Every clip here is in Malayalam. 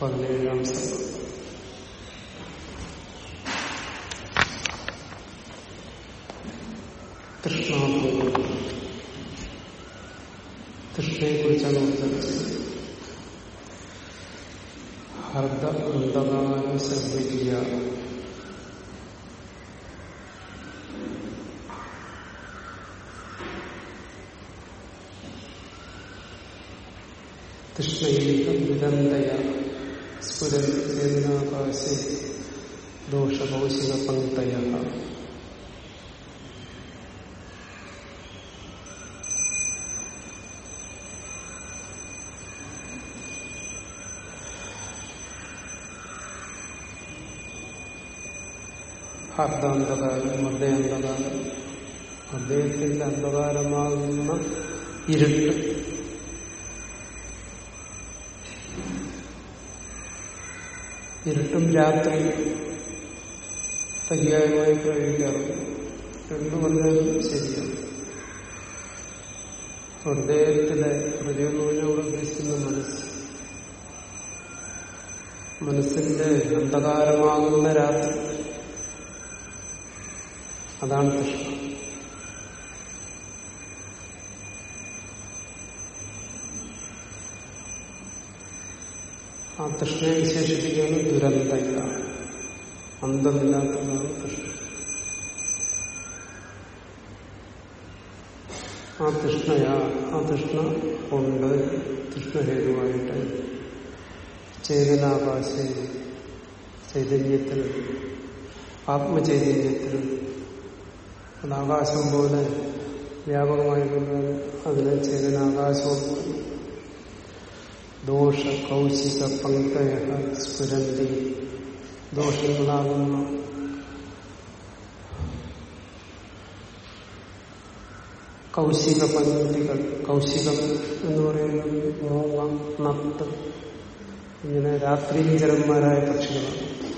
പതിനേഴാം സർവം തൃഷ്ണാഭൂമി തൃഷ്ണയെ കുറിച്ചാണ് ചർച്ച ചെയ്യുന്നത് ഹർദ അന്ധകാര സർവീയ സ്ഫുരനാകാശെ ദോഷകൗശിക പങ്ക്തയ. ഹർദാന്ധകാരം ഹൃദയാന്ധകാരം അദ്ദേഹത്തിന്റെ അന്ധകാരമാകുന്ന ഇരുട്ട് ഇരുട്ടും രാത്രി പര്യായമായി പ്രയോഗിക്കാറുണ്ട് രണ്ടു പറഞ്ഞാലും ശരിയാണ് ഹൃദയത്തിലെ ഹൃദയം എന്ന് ഉദ്ദേശിക്കുന്ന മനസ്സ്. മനസ്സിന്റെ അന്ധകാരമാകുന്ന രാത്രി. അതാണ് കൃഷ്ണ ആ തൃഷ്ണയെ വിശേഷിപ്പിക്കുകയാണ് ദുരന്തയില്ല അന്തമില്ലാത്തതാണ് തൃഷ്ണ ആ തൃഷ്ണയാ ആ തൃഷ്ണ കൊണ്ട് തൃഷ്ണഹേതുവായിട്ട് ചേതനാകാശ ചൈതന്യത്തിൽ ആത്മചൈതന്യത്തിൽ അത് ആകാശം പോലെ വ്യാപകമായിക്കൊണ്ട് അതിനെ ചേതനാകാശവും ദോഷ കൗശിക പങ്കയ സ്ഫുരന്തി. ദോഷങ്ങളാകുന്ന. കൗശിക പങ്ക്തികൾ കൗശികം എന്ന് പറയുന്നത് മൂങ്ങ നത്ത് ഇങ്ങനെ രാത്രിചരന്മാരായ പക്ഷികളാണ്.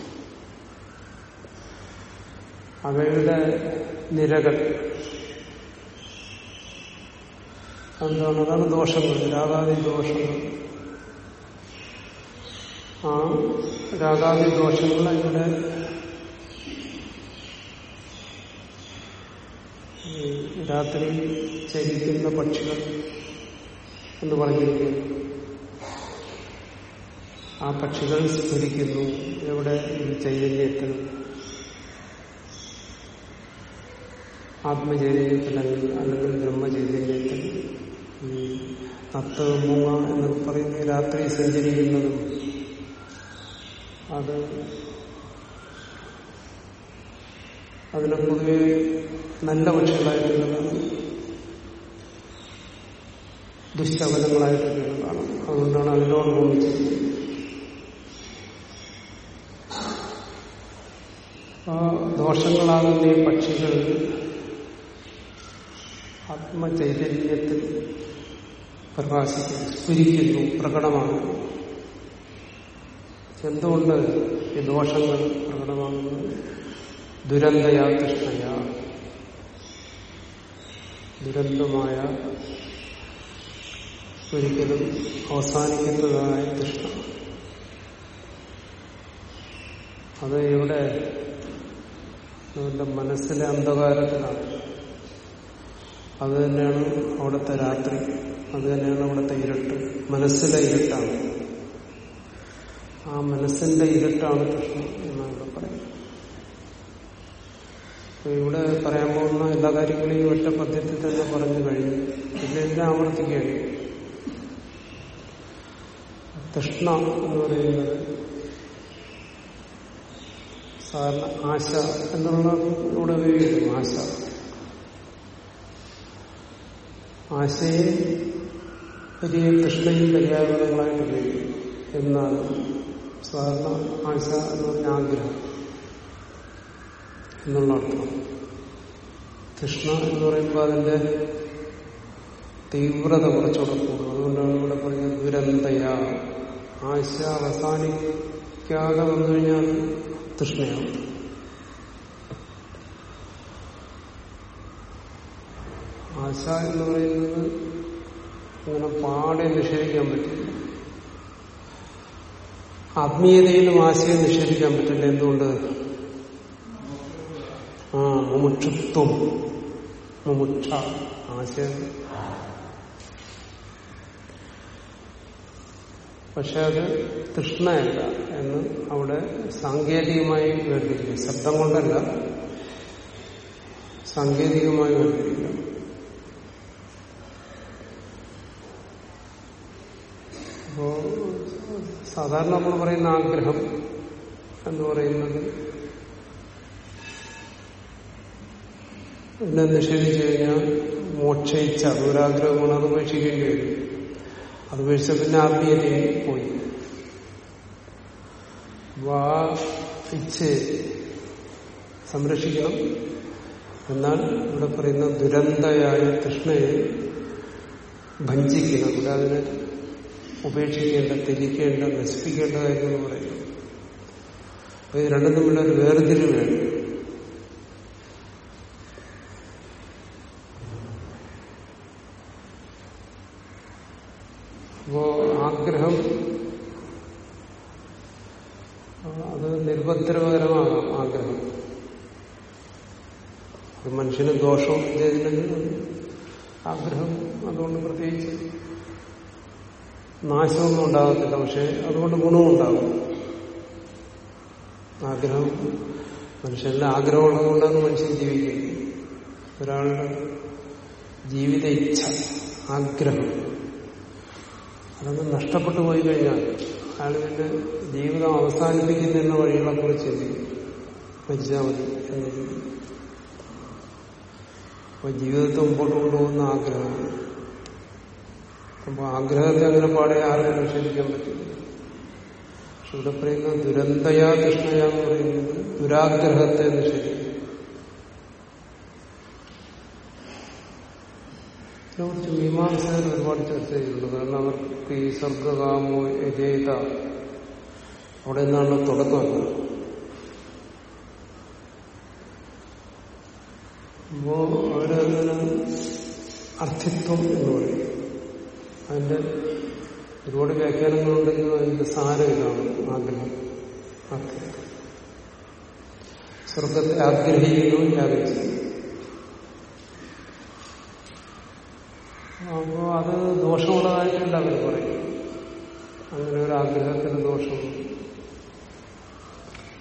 അവയുടെ നിരകൾ. എന്താണ് അതാണ് ദോഷങ്ങൾ രാഗാദി ദോഷങ്ങൾ. ആ. രാഗാദി ദോഷങ്ങൾ ഇവിടെ രാത്രി ചരിക്കുന്ന പക്ഷികൾ എന്ന് പറഞ്ഞിരിക്കുന്നു. ആ പക്ഷികൾ സ്ഫുരിക്കുന്നു. എവിടെ? ഈ ചൈതന്യത്തിൽ. ആത്മചൈതന്യത്തിൽ അല്ലെങ്കിൽ അല്ലെങ്കിൽ ബ്രഹ്മചൈതന്യത്തിൽ. ഈ തത്ത് മൂങ്ങ എന്നൊക്കെ പറയുന്ന രാത്രി സഞ്ചരിക്കുന്നതും അത് അതിനെ പൊതുവെ നല്ല പക്ഷികളായിട്ടുള്ളതാണ്. ദുശ്ശകലങ്ങളായിട്ടുള്ളതാണ് അതുകൊണ്ടാണ് അതിനോട് ഭൂമിച്ചത് ആ ദോഷങ്ങളാകുന്ന ഈ പക്ഷികൾ ആത്മചൈതന്യത്തിൽ പ്രകാശിക്കുന്നു സ്ഫുരിക്കുന്നു പ്രകടമാണ് എന്തുകൊണ്ട് ഈ ദോഷങ്ങൾ പ്രകടമാകുന്നത് ദുരന്തയാ തൃഷ്ണയ. ദുരന്തമായ ഒരിക്കലും അവസാനിക്കുന്നതായ തിഷ്ഠ അത് ഇവിടെ നമ്മുടെ മനസ്സിലെ അന്ധകാരത്തിലാണ്. അത് തന്നെയാണ് അവിടുത്തെ രാത്രി. അത് തന്നെയാണ് അവിടുത്തെ ഇരുട്ട്. മനസ്സിലെ ഇരുട്ടാണ്. ആ മനസ്സിന്റെ ഇരുട്ടാണ് കൃഷ്ണൻ എന്നാണ് പറയുന്നത്. ഇവിടെ പറയാൻ പോകുന്ന എല്ലാ കാര്യങ്ങളെയും ഒറ്റ പദ്യത്തിൽ തന്നെ പറഞ്ഞു കഴിഞ്ഞു. ഇതിലെല്ലാം ആവർത്തിക്കുകയാണ് തൃഷ്ണ എന്ന് പറയുന്നത് സാധാരണ ആശ എന്നുള്ള ഇവിടെ ഉപയോഗിക്കുന്നു ആശ. ആശയെ വലിയ തൃഷ്ണയും പര്യായങ്ങളായിട്ട് ഉപയോഗിക്കും എന്നാൽ സാധാരണ ആഴ്ച എന്ന് പറഞ്ഞ ആഗ്രഹം എന്നുള്ള അർത്ഥം തൃഷ്ണ എന്ന് പറയുമ്പോൾ അതിന്റെ തീവ്രത കുറച്ചുകൂടെ കൂടും. അതുകൊണ്ടാണ് ഇവിടെ പറഞ്ഞത് ദുരന്തയാ. ആഴ്ച അവസാനിക്കാതെ വന്നു കഴിഞ്ഞാൽ തൃഷ്ണയാണ് ആശ എന്ന് പറയുന്നത് അങ്ങനെ പാടെ നിഷേധിക്കാൻ പറ്റില്ല. ആത്മീയതയിലും ആശയം നിഷേധിക്കാൻ പറ്റില്ല. എന്തുകൊണ്ട്? ആ മുമുക്ഷുത്വം. മുമുക്ഷ. ആശയം. പക്ഷെ അത് തൃഷ്ണയല്ല എന്ന് അവിടെ സാങ്കേതികമായി വേർതിരിക്കും ശബ്ദം കൊണ്ടല്ല. സാങ്കേതികമായി വേർതിരിക്കാം അപ്പോ സാധാരണ നമ്മൾ പറയുന്ന ആഗ്രഹം എന്ന് പറയുന്നത് എന്നെ നിഷേധിച്ചു കഴിഞ്ഞാൽ മോക്ഷയിച്ച ദൂരാഗ്രഹമാണ് അത് ഉപേക്ഷിക്കേണ്ടി വരും. അത് ഉപേക്ഷിച്ച പിന്നെ ആത്മീയതയിൽ പോയി. വാ ഇച്ച് സംരക്ഷിക്കണം. എന്നാൽ ഇവിടെ പറയുന്ന ദുരന്തയായ കൃഷ്ണയെ ഭഞ്ചിക്കണം ഇവിടെ അതിനെ ഉപേക്ഷിക്കേണ്ട തിരിക്കേണ്ട നശിപ്പിക്കേണ്ടതായിരുന്നു പറയുന്നു. അപ്പൊ ഇത് രണ്ടും തമ്മിലൊരു വേർതിരിവ് വേണം അപ്പോ ആഗ്രഹം അത് നിരുപദ്രവകരമാകാം ആഗ്രഹം അത് മനുഷ്യന് ദോഷവും ചെയ്തില്ലെങ്കിൽ ആഗ്രഹം അതുകൊണ്ട് പ്രത്യേകിച്ച് നാശമൊന്നും ഉണ്ടാകത്തില്ല പക്ഷെ അതുകൊണ്ട് ഗുണവും ഉണ്ടാകും. ആഗ്രഹം. മനുഷ്യന്റെ ആഗ്രഹമുള്ളത് കൊണ്ടാണ് മനുഷ്യൻ ജീവിക്കുന്നത് ഒരാളുടെ ജീവിത ഇച്ഛ ആഗ്രഹം. അതൊന്ന് നഷ്ടപ്പെട്ടു പോയി കഴിഞ്ഞാൽ അയാൾ ജീവിതം അവസാനിപ്പിക്കുന്നതിന് വഴികളെ കുറിച്ച് മരിച്ചാൽ മതി അപ്പൊ ജീവിതത്തെ മുമ്പോട്ട് കൊണ്ടുപോകുന്ന ആഗ്രഹം. അപ്പൊ ആഗ്രഹത്തെ അങ്ങനെ പാടെ ആരും നിഷേധിക്കാൻ പറ്റില്ല. പക്ഷെ ഇവിടെ പറയുന്ന ദുരന്തയാ കൃഷ്ണയാ എന്ന് പറയുന്നത് ദുരാഗ്രഹത്തെ നിഷേധിക്കും ഇതിനെക്കുറിച്ച് മീമാംസകർ ഒരുപാട് ചർച്ച ചെയ്തിട്ടുണ്ട് കാരണം അവർക്ക് ഈ സ്വർഗകാമോ യജേത അവിടെ നിന്നാണ് തുടക്കം അപ്പോ അവരതിന് അർത്ഥിത്വം എന്ന് പറയും. അതിന്റെ ഒരുപാട് വ്യാഖ്യാനങ്ങളുണ്ടെങ്കിലും അതിന്റെ സാരം ഇതാണ് ആഗ്രഹം സ്വർഗത്തെ ആഗ്രഹിക്കുന്നു യാഗിച്ചു അപ്പോ അത് ദോഷമുള്ളതായിട്ടുണ്ട് അവർ പറയും. അങ്ങനെ ഒരു ആഗ്രഹത്തിന് ദോഷം.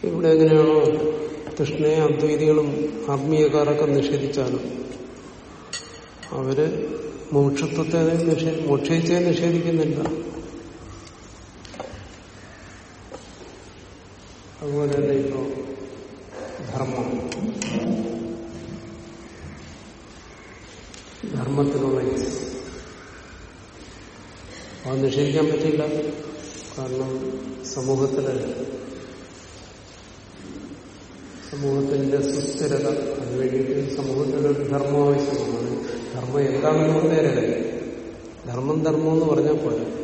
ഇവിടെ എങ്ങനെയാണോ കൃഷ്ണയെ അദ്വൈതികളും ആത്മീയക്കാരൊക്കെ നിഷേധിച്ചാലും അവർ മോക്ഷത്വത്തെ മോക്ഷയിച്ചേ നിഷേധിക്കുന്നില്ല. അതുപോലെ തന്നെ ഇപ്പോ ധർമ്മം. ധർമ്മത്തിനുള്ള അത് നിഷേധിക്കാൻ പറ്റില്ല കാരണം സമൂഹത്തിൽ സമൂഹത്തിന്റെ സുസ്ഥിരത അതിന് വേണ്ടിയിട്ട് സമൂഹത്തിനൊരു ധർമ്മം ആവശ്യമാണ് ധർമ്മം എന്താണെന്ന് നേരെ ധർമ്മം ധർമ്മം എന്ന് പറഞ്ഞാൽ പോലെ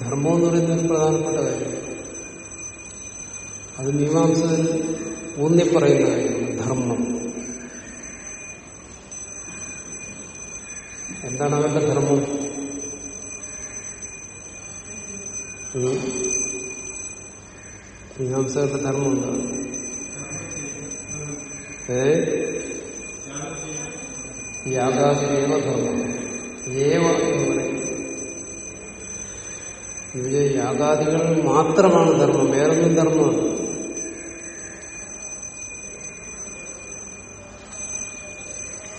ധർമ്മം എന്ന് പറയുന്നത് ഒരു പ്രധാനപ്പെട്ട കാര്യം. അത് മീമാംസ ഊന്നി പറയുന്ന കാര്യമാണ് ധർമ്മം. എന്താണ് അവന്റെ ധർമ്മം? മീമാംസകരുടെ ധർമ്മം എന്താണ് ഏ യാഗാതിരേവ ധർമ്മം? ഏവ എന്ന് പറയും. ഇവിടെ യാഗാദികൾ മാത്രമാണ് ധർമ്മം വേറൊന്നും ധർമ്മമാണ്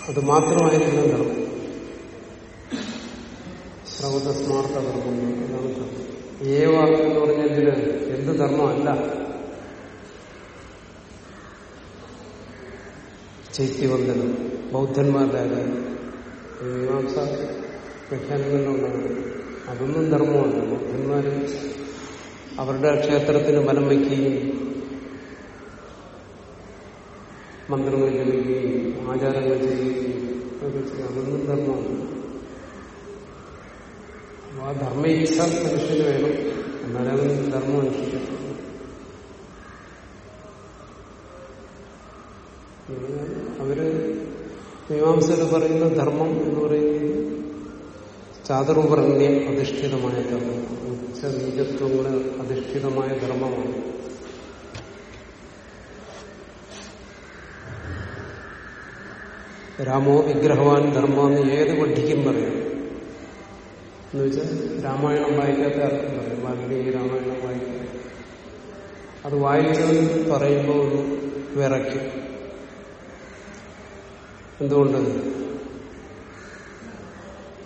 അത് മാത്രമായിരിക്കണം ധർമ്മം ശ്രവതസ്മാർത്ഥ ധർമ്മം എന്നാണ് ധർമ്മം ഏവ എന്ന് പറഞ്ഞതിന് എന്ത് ധർമ്മമല്ല ചൈത്യവന്ദനം ബൗദ്ധന്മാരുടെ കാര്യം മീമാംസ വ്യാഖ്യാനങ്ങളിലുണ്ടാകും അതൊന്നും ധർമ്മമാണ് ബൗദ്ധന്മാർ അവരുടെ ക്ഷേത്രത്തിന് ബലം വയ്ക്കുകയും മന്ത്രങ്ങൾ ജപിക്കുകയും ആചാരങ്ങൾ ചെയ്യുകയും അതൊന്നും ധർമ്മമാണ് ആ ധർമ്മയിച്ഛ മനുഷ്യന് വേണം. എന്നാലും ധർമ്മം അനുഷ്ഠിക്കത്തുള്ളൂ അവർ മീമാംസയിൽ പറയുന്ന ധർമ്മം എന്ന് പറയുന്നത് ചാതുർവർണ്യ അധിഷ്ഠിതമായ ധർമ്മം. ഉച്ച ബീജത്വങ്ങളിൽ അധിഷ്ഠിതമായ ധർമ്മമാണ്. രാമോ വിഗ്രഹവാൻ ധർമ്മം എന്ന് ഏത് പഠിക്കും പറയാം. എന്ന് വെച്ചാൽ രാമായണം വായിക്കാത്ത അർത്ഥം പറയും. വാൽമീകി രാമായണം വായിക്കാൻ അത് വായിച്ചത് പറയുമ്പോൾ വിറയ്ക്കും. എന്തുകൊണ്ട്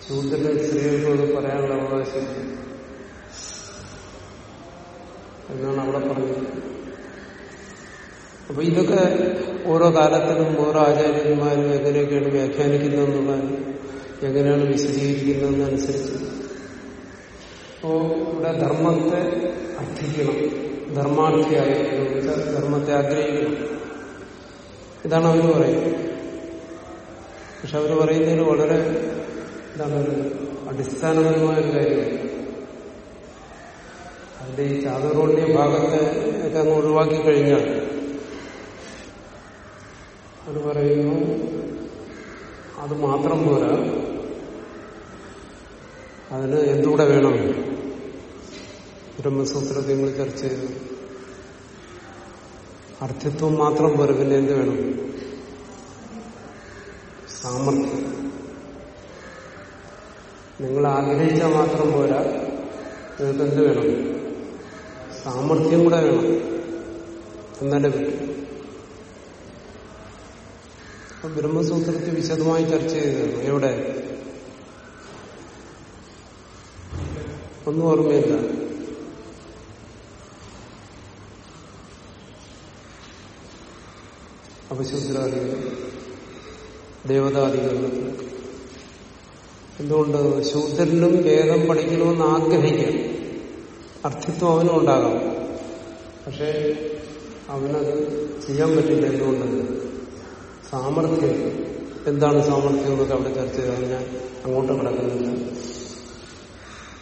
ശൂദ്രന് സ്ത്രീകൾക്കും അത് പറയാനുള്ള അവകാശമില്ല എന്നാണ് അവിടെ പറഞ്ഞത്. അപ്പൊ ഇതൊക്കെ ഓരോ കാലത്തിലും ഓരോ ആചാര്യന്മാരും എങ്ങനെയൊക്കെയാണ് വ്യാഖ്യാനിക്കുന്നതെന്നുള്ളത് എങ്ങനെയാണ് വിശദീകരിക്കുന്നതെന്നനുസരിച്ച്. അപ്പോ ഇവിടെ ധർമ്മത്തെ അർത്ഥിക്കണം. ധർമാർത്ഥിയായി. ധർമ്മത്തെ ആഗ്രഹിക്കണം. ഇതാണ് അവർ പറയുന്നത്. പക്ഷെ അവർ പറയുന്നതിൽ വളരെ എന്താണ് ഒരു അടിസ്ഥാനപരമായ ഒരു കാര്യമാണ്. അതിന്റെ ഈ ചാതുർണ്യ ഭാഗത്തെ ഒക്കെ അങ്ങ് ഒഴിവാക്കി കഴിഞ്ഞാൽ അത് പറയുന്നു അത് മാത്രം പോരാ. അതിന് എന്തുകൂടെ വേണം? ബ്രഹ്മസൂത്രത്തെ നിങ്ങൾ ചർച്ച ചെയ്തു. അർത്ഥിത്വം മാത്രം പോരാ പിന്നെ എന്ത് വേണം? സാമർഥ്യം നിങ്ങൾ ആഗ്രഹിച്ചാൽ മാത്രം പോരാ. നിങ്ങൾക്ക് എന്ത് വേണം? സാമർഥ്യം കൂടെ വേണം. എന്നാലേ പറ്റും അപ്പൊ ബ്രഹ്മസൂത്രത്തിൽ വിശദമായി ചർച്ച ചെയ്തതാണ്. എവിടെ? ഒന്നും ഓർമ്മയില്ല. അപശുദ്രാദികൾ ദേവതാദികളിലും എന്തുകൊണ്ട് ശൂദ്രനും വേദം പഠിക്കണമെന്ന് ആഗ്രഹിക്കാം. അർത്ഥിത്വം അവനും ഉണ്ടാകാം പക്ഷെ അവനത് ചെയ്യാൻ പറ്റില്ല എന്തുകൊണ്ട്? സാമർഥ്യം. എന്താണ് സാമർഥ്യം എന്നൊക്കെ അവിടെ ചർച്ച ചെയ്താൽ ഞാൻ അങ്ങോട്ട് കിടക്കുന്നില്ല.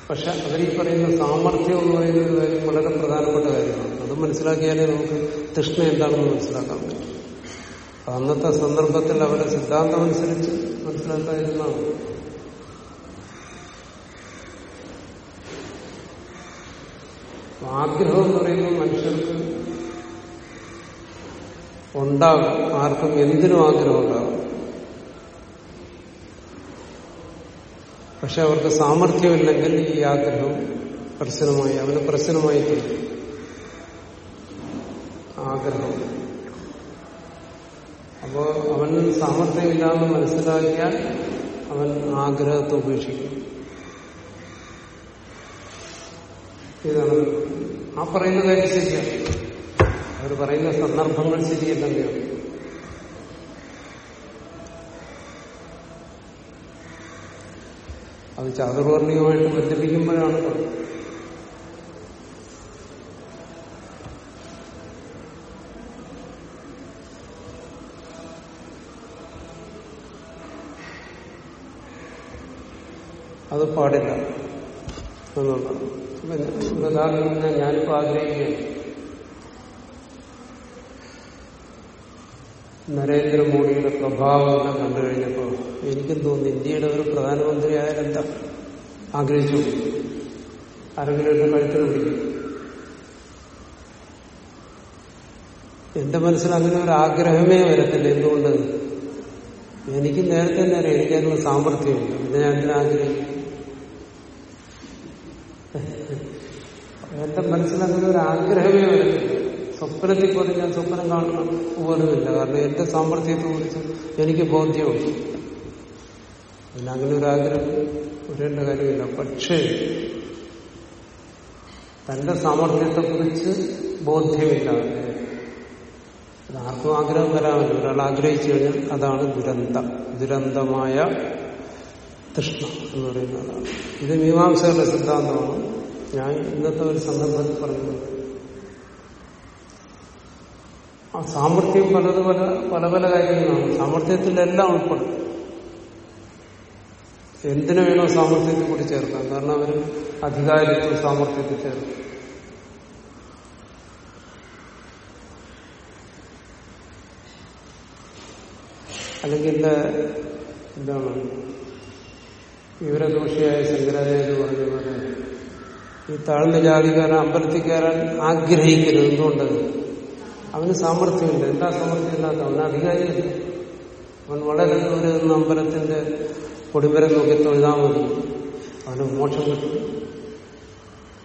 പക്ഷെ അവരീ പറയുന്ന സാമർഥ്യം എന്ന് പറയുന്ന കാര്യം വളരെ പ്രധാനപ്പെട്ട കാര്യമാണ്. അത് മനസ്സിലാക്കിയാലേ നമുക്ക് തൃഷ്ണ എന്താണെന്ന് മനസ്സിലാക്കാൻ പറ്റും. അന്നത്തെ സന്ദർഭത്തിൽ അവരുടെ സിദ്ധാന്തം അനുസരിച്ച് ആഗ്രഹം എന്ന് പറയുമ്പോൾ മനുഷ്യർക്ക് ഉണ്ടാകും ആർക്കും എന്തിനും ആഗ്രഹം ഉണ്ടാകും പക്ഷെ അവർക്ക് സാമർഥ്യമില്ലെങ്കിൽ ഈ ആഗ്രഹം പ്രശ്നമായി അവന് പ്രശ്നമായി തീരും ആഗ്രഹം. അപ്പോ അവന് സാമർഥ്യമില്ലാന്ന് മനസ്സിലാക്കിയാൽ അവൻ ആഗ്രഹത്തെ ഉപേക്ഷിക്കും. ഇതാണ് ആ പറയുന്ന കാര്യം ശരിയാണ് അവർ പറയുന്ന സന്ദർഭങ്ങൾ ശരിയല്ലെന്നെയാണ് അത് ചാതുർവർണികമായിട്ട് ബന്ധിപ്പിക്കുമ്പോഴാണ് അത് പാടില്ല എന്നുള്ളതാണ്. പിന്നെ ഉദാഹരണം ഞാനിപ്പോ ആഗ്രഹിക്കുകയാണ്. നരേന്ദ്രമോദിയുടെ പ്രഭാവം കണ്ടു കഴിഞ്ഞപ്പോ എനിക്കും തോന്നുന്നു ഇന്ത്യയുടെ ഒരു പ്രധാനമന്ത്രി ആയാലെന്താ ആഗ്രഹിച്ചു. ആരെങ്കിലും എന്റെ കഴുത്തിന് പിടിക്കും എന്റെ മനസ്സിൽ അങ്ങനെ ഒരു ആഗ്രഹമേ വരത്തില്ല. എന്തുകൊണ്ട്? എനിക്ക് നേരത്തെ നേരെ എനിക്കതിനുള്ള സാമർഥ്യമില്ല പിന്നെ ഞാൻ ആഗ്രഹിക്കും എന്റെ മനസ്സിലങ്ങനെ ഒരു ആഗ്രഹമേ വരത്തില്ല. സ്വപ്നത്തിൽ പോലും ഞാൻ സ്വപ്നം കാണണം പോലുമില്ല കാരണം എന്റെ സാമ്പത്തികത്തെ കുറിച്ച് എനിക്ക് ബോധ്യമുണ്ട്. പിന്നെ അങ്ങനെ ഒരു ആഗ്രഹം വരേണ്ട കാര്യമില്ല. പക്ഷേ തന്റെ സാമർഥ്യത്തെ കുറിച്ച് ബോധ്യമില്ല. ആർക്കും ആഗ്രഹം വരാമല്ലോ ഒരാൾ ആഗ്രഹിച്ചു കഴിഞ്ഞാൽ അതാണ് ദുരന്തം. ദുരന്തമായ തൃഷ്ണ എന്ന് പറയുന്നതാണ് ഇത് മീമാംസകളുടെ സിദ്ധാന്തമാണ്. ഞാൻ ഇന്നത്തെ ഒരു സന്ദർഭത്തിൽ പറയുന്നത് ആ സാമർഥ്യം പലത് പല പല പല കാര്യങ്ങളാണ്. സാമർഥ്യത്തിലെല്ലാം ഉൾപ്പെടും. എന്തിനു വേണോ സാമർഥ്യത്തിൽ കൂടി ചേർക്കാം. കാരണം അവർ അധികാരത്തിൽ സാമർഥ്യത്തിൽ ചേർക്കും. അല്ലെങ്കിൽ എന്താണ്? വിവരദോഷിയായ ശങ്കരാചാര്യ പറഞ്ഞ പോലെ ഈ താഴ്ന്ന ജാതിക്കാരൻ അമ്പലത്തിൽ കയറാൻ ആഗ്രഹിക്കരുത്. എന്തുകൊണ്ട് അവന് സാമർഥ്യമില്ല. എന്താ സാമർഥ്യം ഇല്ലാത്ത അവന് അധികാരിയില്ല. അവൻ വളരെ ദൂരെ നിന്ന് അമ്പലത്തിന്റെ കൊടിമരം നോക്കി തൊഴുതാൽ മതി. അവന് മോക്ഷം കിട്ടും.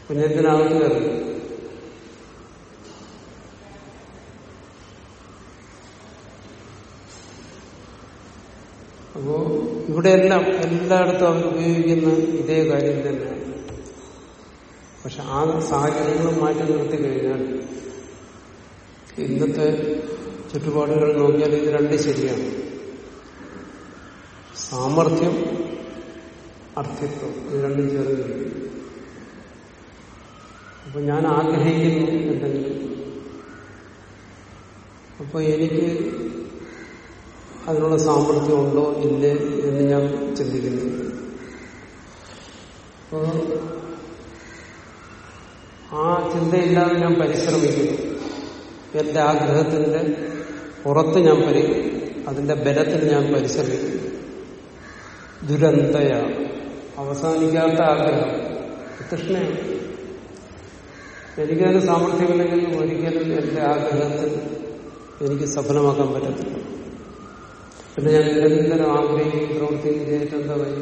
പിന്നെ എന്തിനാവും കയറി അപ്പോ ഇവിടെയെല്ലാം എല്ലായിടത്തും അവർ ഉപയോഗിക്കുന്ന ഇതേ കാര്യം തന്നെയാണ്. പക്ഷെ ആ സാഹചര്യങ്ങൾ മാറ്റി നിർത്തി കഴിഞ്ഞാൽ ഇന്നത്തെ ചുറ്റുപാടുകൾ നോക്കിയാൽ ഇത് രണ്ട് ശരിയാണ്. സാമർഥ്യം അർത്ഥിത്വം ഇത് രണ്ടും ചേർന്ന് അപ്പൊ ഞാൻ ആഗ്രഹിക്കുന്നു എന്തെങ്കിലും. അപ്പൊ എനിക്ക് അതിനുള്ള സാമർഥ്യം ഉണ്ടോ ഇല്ലേ എന്ന് ഞാൻ ചിന്തിക്കുന്നു. ആ ചിന്തയില്ലാതെ ഞാൻ പരിശ്രമിക്കുന്നു. എന്റെ ആഗ്രഹത്തിന്റെ പുറത്ത് ഞാൻ പരി അതിന്റെ ബലത്തിൽ ഞാൻ പരിശ്രമിക്കുന്നു. ദുരന്തയ അവസാനിക്കാത്ത ആഗ്രഹം തൃഷ്ണയാണ് എനിക്കതിന് സാമർഥ്യമില്ലെങ്കിൽ ഒരിക്കലും എന്റെ ആഗ്രഹത്തിൽ എനിക്ക് സഫലമാക്കാൻ പറ്റത്തില്ല. പിന്നെ ഞാൻ നിരന്തരം ആഗ്രഹിക്കുകയും പ്രവർത്തിക്കുകയും ചെയ്തിട്ട് എന്താ വഴി?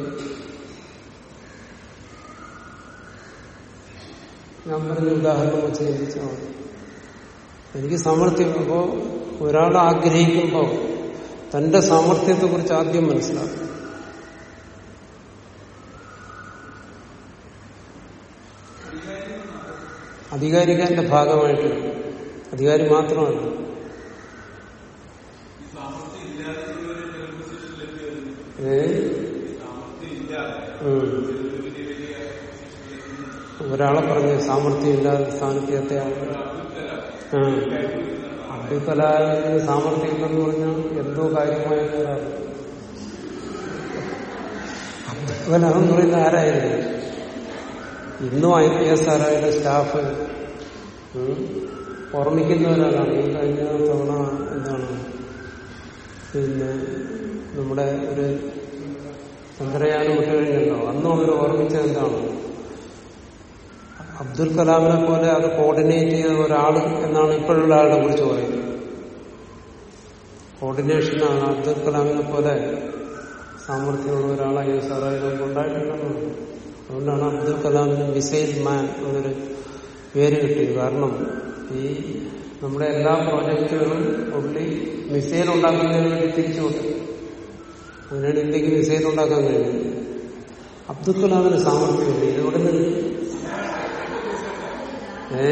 ഞാൻ പറഞ്ഞ ഉദാഹരണം വെച്ച് ചിന്തിച്ചാൽ മതി. എനിക്ക് സാമർഥ്യം അപ്പോ ഒരാൾ ആഗ്രഹിക്കുമ്പോൾ തന്റെ സാമർഥ്യത്തെക്കുറിച്ച് ആദ്യം മനസ്സിലാക്കും അധികാരിക്കാരന്റെ ഭാഗമായിട്ട് അധികാരി മാത്രമല്ല ഏ ഉം. ഒരാളെ പറഞ്ഞ് സാമർഥ്യമില്ലാതെ സാന്നിധ്യത്തെ അബ്ദുൽ സാമർഥ്യം സാമർഥ്യമില്ലെന്ന് പറഞ്ഞാൽ എന്തോ കാര്യമായ. അബ്ദുൽ പറയുന്ന ആരായിരുന്നു? ഇന്നും ഐ പി എസ് ആരായുടെ സ്റ്റാഫ്. ഓർമ്മിക്കുന്നവരാണ്. ഈ കഴിഞ്ഞ തവണ എന്താണ്? പിന്നെ നമ്മുടെ ഒരു ചന്ദ്രയാനം വിട്ടു കഴിഞ്ഞല്ലോ അന്നും അവർ ഓർമ്മിച്ചത് എന്താണ്? അബ്ദുൽ കലാമിനെ പോലെ അത് കോർഡിനേറ്റ് ചെയ്ത ഒരാൾ എന്നാണ് ഇപ്പോഴുള്ള ആളുടെ കുറിച്ച് പറയുന്നത്. കോർഡിനേഷനാണ് അബ്ദുൽ കലാമിനെ പോലെ സാമർഥ്യമുള്ള ഒരാളായി ഐ എസ് അതുകൊണ്ടാണ് അബ്ദുൽ കലാമിന് മിസൈൽ മാൻ എന്നൊരു പേര് കിട്ടിയത്. കാരണം ഈ നമ്മുടെ എല്ലാ പ്രോജക്റ്റുകളും പുള്ളി മിസൈൽ ഉണ്ടാക്കുന്നതിന് വേണ്ടി തിരിച്ചു കൊടുത്തു അതിനാണ് ഇന്ത്യയ്ക്ക് മിസൈൽ ഉണ്ടാക്കാൻ കഴിയുന്നത് അബ്ദുൽ കലാമിന് സാമർഥ്യമില്ല നിന്ന് ഏ?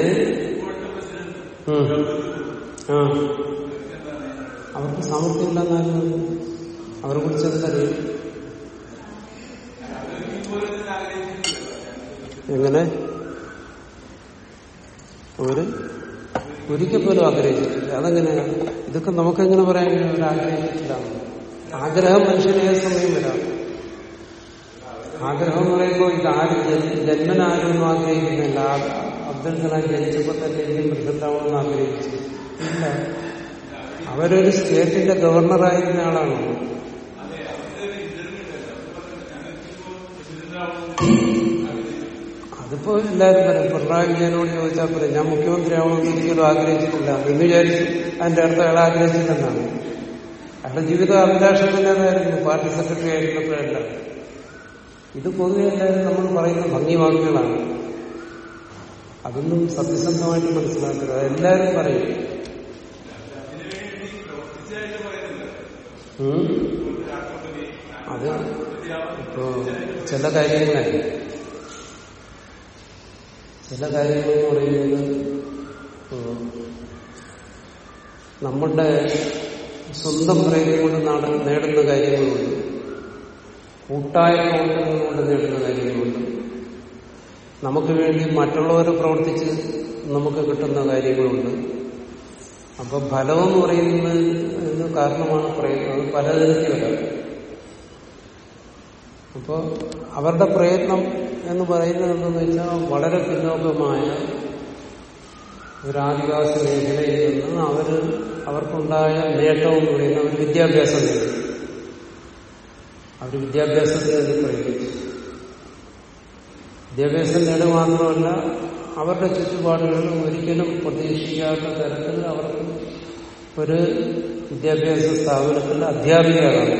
അവർക്ക് സാമർഥ്യമില്ലെന്നായിരുന്നു അവരെ കുറിച്ച് എന്തറിയും എങ്ങനെ? ഒരു ഒരിക്കൽ പോലും ആഗ്രഹിച്ചിട്ടില്ല. അതെങ്ങനെയാണ്? ഇതൊക്കെ നമുക്കെങ്ങനെ പറയാൻ ആഗ്രഹിച്ചിട്ടില്ല ആഗ്രഹം മനുഷ്യന് ഏത് സമയം വരാം? ആഗ്രഹം എന്ന് പറയുമ്പോൾ ഇത് ജന്മനാരും ആഗ്രഹിക്കുന്നില്ല. അബ്ദുൽ കലാം ജനിച്ചപ്പോൾ തന്നെ ഇന്ത്യൻ പ്രസിഡന്റാവണമെന്ന് ആഗ്രഹിച്ചു. ഇല്ല. അവരൊരു സ്റ്റേറ്റിന്റെ ഗവർണറായിരുന്ന ആളാണ്. അതിപ്പോ എല്ലാരും പറയും പിണറായി വിജയനോട് ചോദിച്ചാൽ പറയും ഞാൻ മുഖ്യമന്ത്രി ആവണമെന്ന് ഒരിക്കലും ആഗ്രഹിച്ചിട്ടില്ല. എന്ന് വിചാരിച്ചു അതിന്റെ അർത്ഥം അയാൾ ആഗ്രഹിച്ചില്ലെന്നാണ് അയാളുടെ ജീവിത അഭിലാഷം തന്നെ അതായിരുന്നു പാർട്ടി സെക്രട്ടറി ആയിരുന്നപ്പോഴല്ല. ഇത് പൊതുവെ എല്ലാവരും നമ്മൾ പറയുന്ന ഭംഗിവാക്കുകളാണ് അതൊന്നും സത്യസന്ധമായിട്ട് മനസ്സിലാക്കരുത്. അതെല്ലാവരും പറയും. അത്. ഇപ്പോ ചില കാര്യങ്ങളെ ചില കാര്യങ്ങൾ എന്ന് പറയുന്നത് നമ്മളുടെ സ്വന്തം പ്രയത്നം കൊണ്ട് നാട- നേടുന്ന കാര്യങ്ങളുണ്ട്. കൂട്ടായ പ്രവർത്തനങ്ങൾ കൊണ്ട് നേടുന്ന കാര്യങ്ങളുണ്ട്. നമുക്ക് വേണ്ടി മറ്റുള്ളവർ പ്രവർത്തിച്ച് നമുക്ക് കിട്ടുന്ന കാര്യങ്ങളുണ്ട്. അപ്പൊ ഫലം എന്ന് പറയുന്നത് കാരണമാണ് പ്രയത്നം അത് പലതരത്തിൽ വരാം അപ്പോൾ അവരുടെ പ്രയത്നം എന്ന് പറയുന്നത് എന്തെന്ന് വെച്ചാൽ വളരെ പിന്നോക്കമായ ഒരു ആദിവാസി മേഖലയിൽ നിന്ന് അവർ അവർക്കുണ്ടായ നേട്ടം എന്ന് പറയുന്നത് അവർ വിദ്യാഭ്യാസം നേടി. അവർ വിദ്യാഭ്യാസത്തിന് വേണ്ടി പ്രയോഗിച്ചു വിദ്യാഭ്യാസം നേടുക മാത്രമല്ല അവരുടെ ചുറ്റുപാടുകളിൽ ഒരിക്കലും പ്രതീക്ഷിക്കാത്ത തരത്തിൽ അവർക്ക് ഒരു വിദ്യാഭ്യാസ സ്ഥാപനത്തിന്റെ അധ്യാപികയാണ്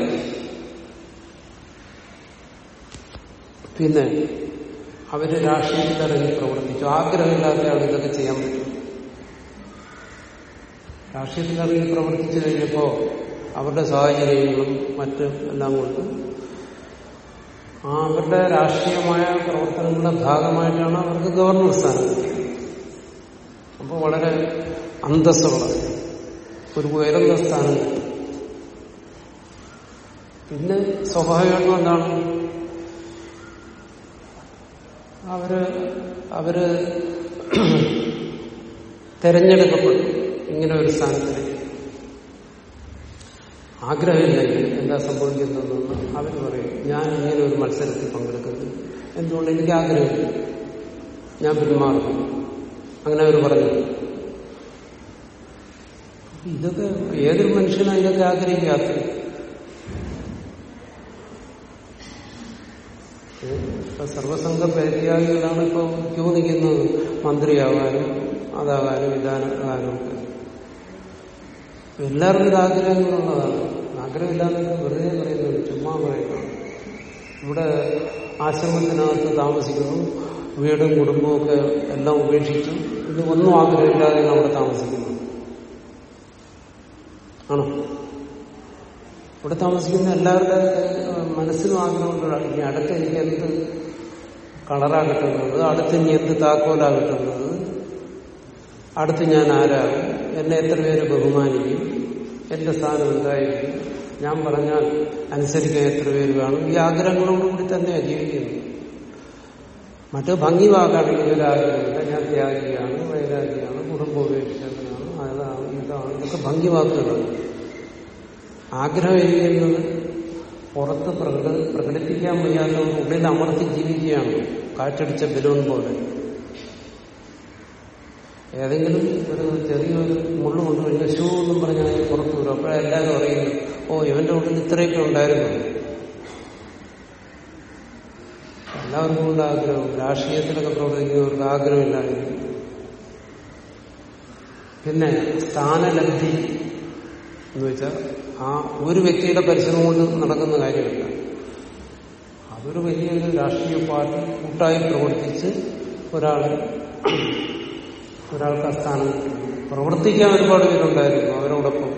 പിന്നെ അവർ രാഷ്ട്രീയത്തിൽ ഇറങ്ങി പ്രവർത്തിച്ചു. ആഗ്രഹമില്ലാത്തയാണ് ഇതൊക്കെ ചെയ്യാൻ പറ്റും. രാഷ്ട്രീയത്തിൽ ഇറങ്ങി പ്രവർത്തിച്ചു കഴിഞ്ഞപ്പോ അവരുടെ സാഹചര്യങ്ങളും മറ്റും എല്ലാം കൊണ്ട് ആ അവരുടെ രാഷ്ട്രീയമായ പ്രവർത്തനങ്ങളുടെ ഭാഗമായിട്ടാണ് അവർക്ക് ഗവർണർ സ്ഥാനം അപ്പോൾ വളരെ അന്തസ്സുള്ള ഒരു ഉയർന്ന സ്ഥാനം പിന്നെ സ്വാഭാവികമായിട്ടും എന്താണ്? അവർ അവർ തെരഞ്ഞെടുക്കപ്പെട്ടു. ഇങ്ങനെ ഒരു സ്ഥാനത്തിലേക്ക് ആഗ്രഹമില്ലെങ്കിൽ എന്താ സംഭവിക്കുന്നതെന്ന് അവർ പറയും. ഞാൻ ഇങ്ങനെ ഒരു മത്സരത്തിൽ പങ്കെടുക്കുന്നു. എന്തുകൊണ്ട് എനിക്ക് ആഗ്രഹമില്ല? ഞാൻ പിന്മാറുന്നു അങ്ങനെ അവർ പറഞ്ഞു. ഇതൊക്കെ ഏതൊരു മനുഷ്യനാണ് ഇതൊക്കെ ആഗ്രഹിക്കാത്ത സർവസംഘ പരിത്യാഗികളാണ് ഇപ്പൊ ക്യൂ നിൽക്കുന്നത് മന്ത്രിയാകാനും അതാകാനും ഇതാകാനും ഒക്കെ. എല്ലാവർക്കും ഇത് ആഗ്രഹങ്ങളുള്ളതാണ്. ആഗ്രഹമില്ലാതെ വെറുതെ പറയുന്നത് ചുമ്മാ പറയുന്നതാണ് ഇവിടെ ആശ്രമത്തിനകത്ത് താമസിക്കുന്നു. വീടും കുടുംബവും ഒക്കെ എല്ലാം ഉപേക്ഷിച്ചു. ഇത് ഒന്നും ആഗ്രഹമില്ലാതെ അവിടെ താമസിക്കുന്നു. ആണോ? ഇവിടെ താമസിക്കുന്ന എല്ലാവരുടെ മനസ്സിനും ആഗ്രഹമുണ്ട് ഇനി അടുത്ത എനിക്ക് എന്ത് കളറാ കിട്ടുന്നത് അടുത്ത് ഇനി എന്ത് താക്കോലാ കിട്ടുന്നത് അടുത്ത് ഞാൻ ആരാകും? എന്നെ എത്ര പേര് ബഹുമാനിക്കും? എന്റെ സ്ഥാനം എന്തായിരിക്കും? ഞാൻ പറഞ്ഞാൽ അനുസരിക്കാൻ എത്ര പേര് കാണും ഈ ആഗ്രഹങ്ങളോടുകൂടി തന്നെയാണ് ജീവിക്കുന്നത്. മറ്റു ഭംഗി വാക്കാണെങ്കിൽ ഒരു ആഗ്രഹമില്ല. ഞാൻ ത്യാഗിയാണ് വൈരാഗ്യമാണ് കുടുംബോപേക്ഷകനാണ് അതാണ് ഇതാണ് ഇതൊക്കെ ഭംഗി വാക്കുകളാണ്. ആഗ്രഹം എഴുതിയെന്നത് പുറത്ത് പ്രകട പ്രകടിപ്പിക്കാൻ വയ്യാത്തവർ ഉള്ളിൽ അമർത്തി ജീവിക്കുകയാണ്. കാറ്റടിച്ച ബലൂൺ പോലെ. ഏതെങ്കിലും ഒരു ചെറിയൊരു മുള്ളു കൊണ്ടുകഴിഞ്ഞാൽ ഷൂ എന്നും പറഞ്ഞാൽ പുറത്തു വരും. അപ്പോഴെല്ലാവരും അറിയുന്നു ഓ ഇവന്റെ ഉള്ളിൽ ഇത്രയൊക്കെ ഉണ്ടായിരുന്നു. എല്ലാവർക്കും കൊണ്ട് ആഗ്രഹം രാഷ്ട്രീയത്തിലൊക്കെ പ്രവർത്തിക്കുന്നവർക്ക് ആഗ്രഹമില്ലായിരുന്നു. പിന്നെ സ്ഥാനലബ്ധി എന്ന് വെച്ചാൽ ആ ഒരു വ്യക്തിയുടെ പരിശ്രമം കൊണ്ട് നടക്കുന്ന കാര്യമല്ല. അതൊരു വലിയൊരു രാഷ്ട്രീയ പാർട്ടി കൂട്ടായി പ്രവർത്തിച്ച് ഒരാൾ ഒരാൾക്ക് ആ സ്ഥാനം പ്രവർത്തിക്കാൻ ഒരുപാട് പേരുണ്ടായിരുന്നു അവരോടൊപ്പം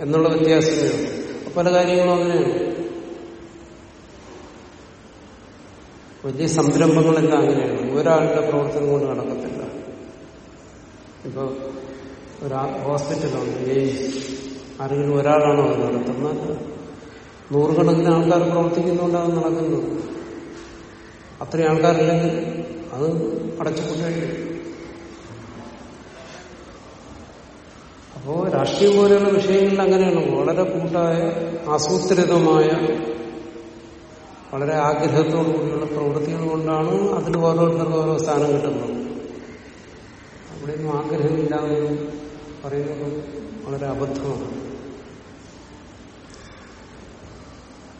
എന്നുള്ള വ്യത്യാസമേ പല കാര്യങ്ങളും അങ്ങനെയാണ്. വലിയ സംരംഭങ്ങളെല്ലാം അങ്ങനെയാണ്. ഒരാളുടെ പ്രവർത്തനം കൊണ്ട് നടക്കത്തില്ല. ഇപ്പൊ ഒരു ഹോസ്പിറ്റലുണ്ട് എയിംസ് ആരെങ്കിലും ഒരാളാണോ അത് നടത്തുന്നത്? നൂറുകണക്കിന് ആൾക്കാർ പ്രവർത്തിക്കുന്നുണ്ട് അത് നടക്കുന്നത്. അത്രയും ആൾക്കാരില്ലെങ്കിൽ അത് അടച്ചുപൂട്ടേണ്ടി അപ്പോ രാഷ്ട്രീയം പോലെയുള്ള വിഷയങ്ങളിൽ അങ്ങനെയാണ്. വളരെ കൂട്ടായ ആസൂത്രിതമായ വളരെ ആഗ്രഹത്തോടു കൂടിയുള്ള പ്രവൃത്തികൾ കൊണ്ടാണ് അതിൽ ഓരോരുത്തർക്കും ഓരോ സ്ഥാനം കിട്ടുന്നത്. അവിടെയൊന്നും ആഗ്രഹമില്ലാന്ന് പറയുന്നത് വളരെ അബദ്ധമാണ്.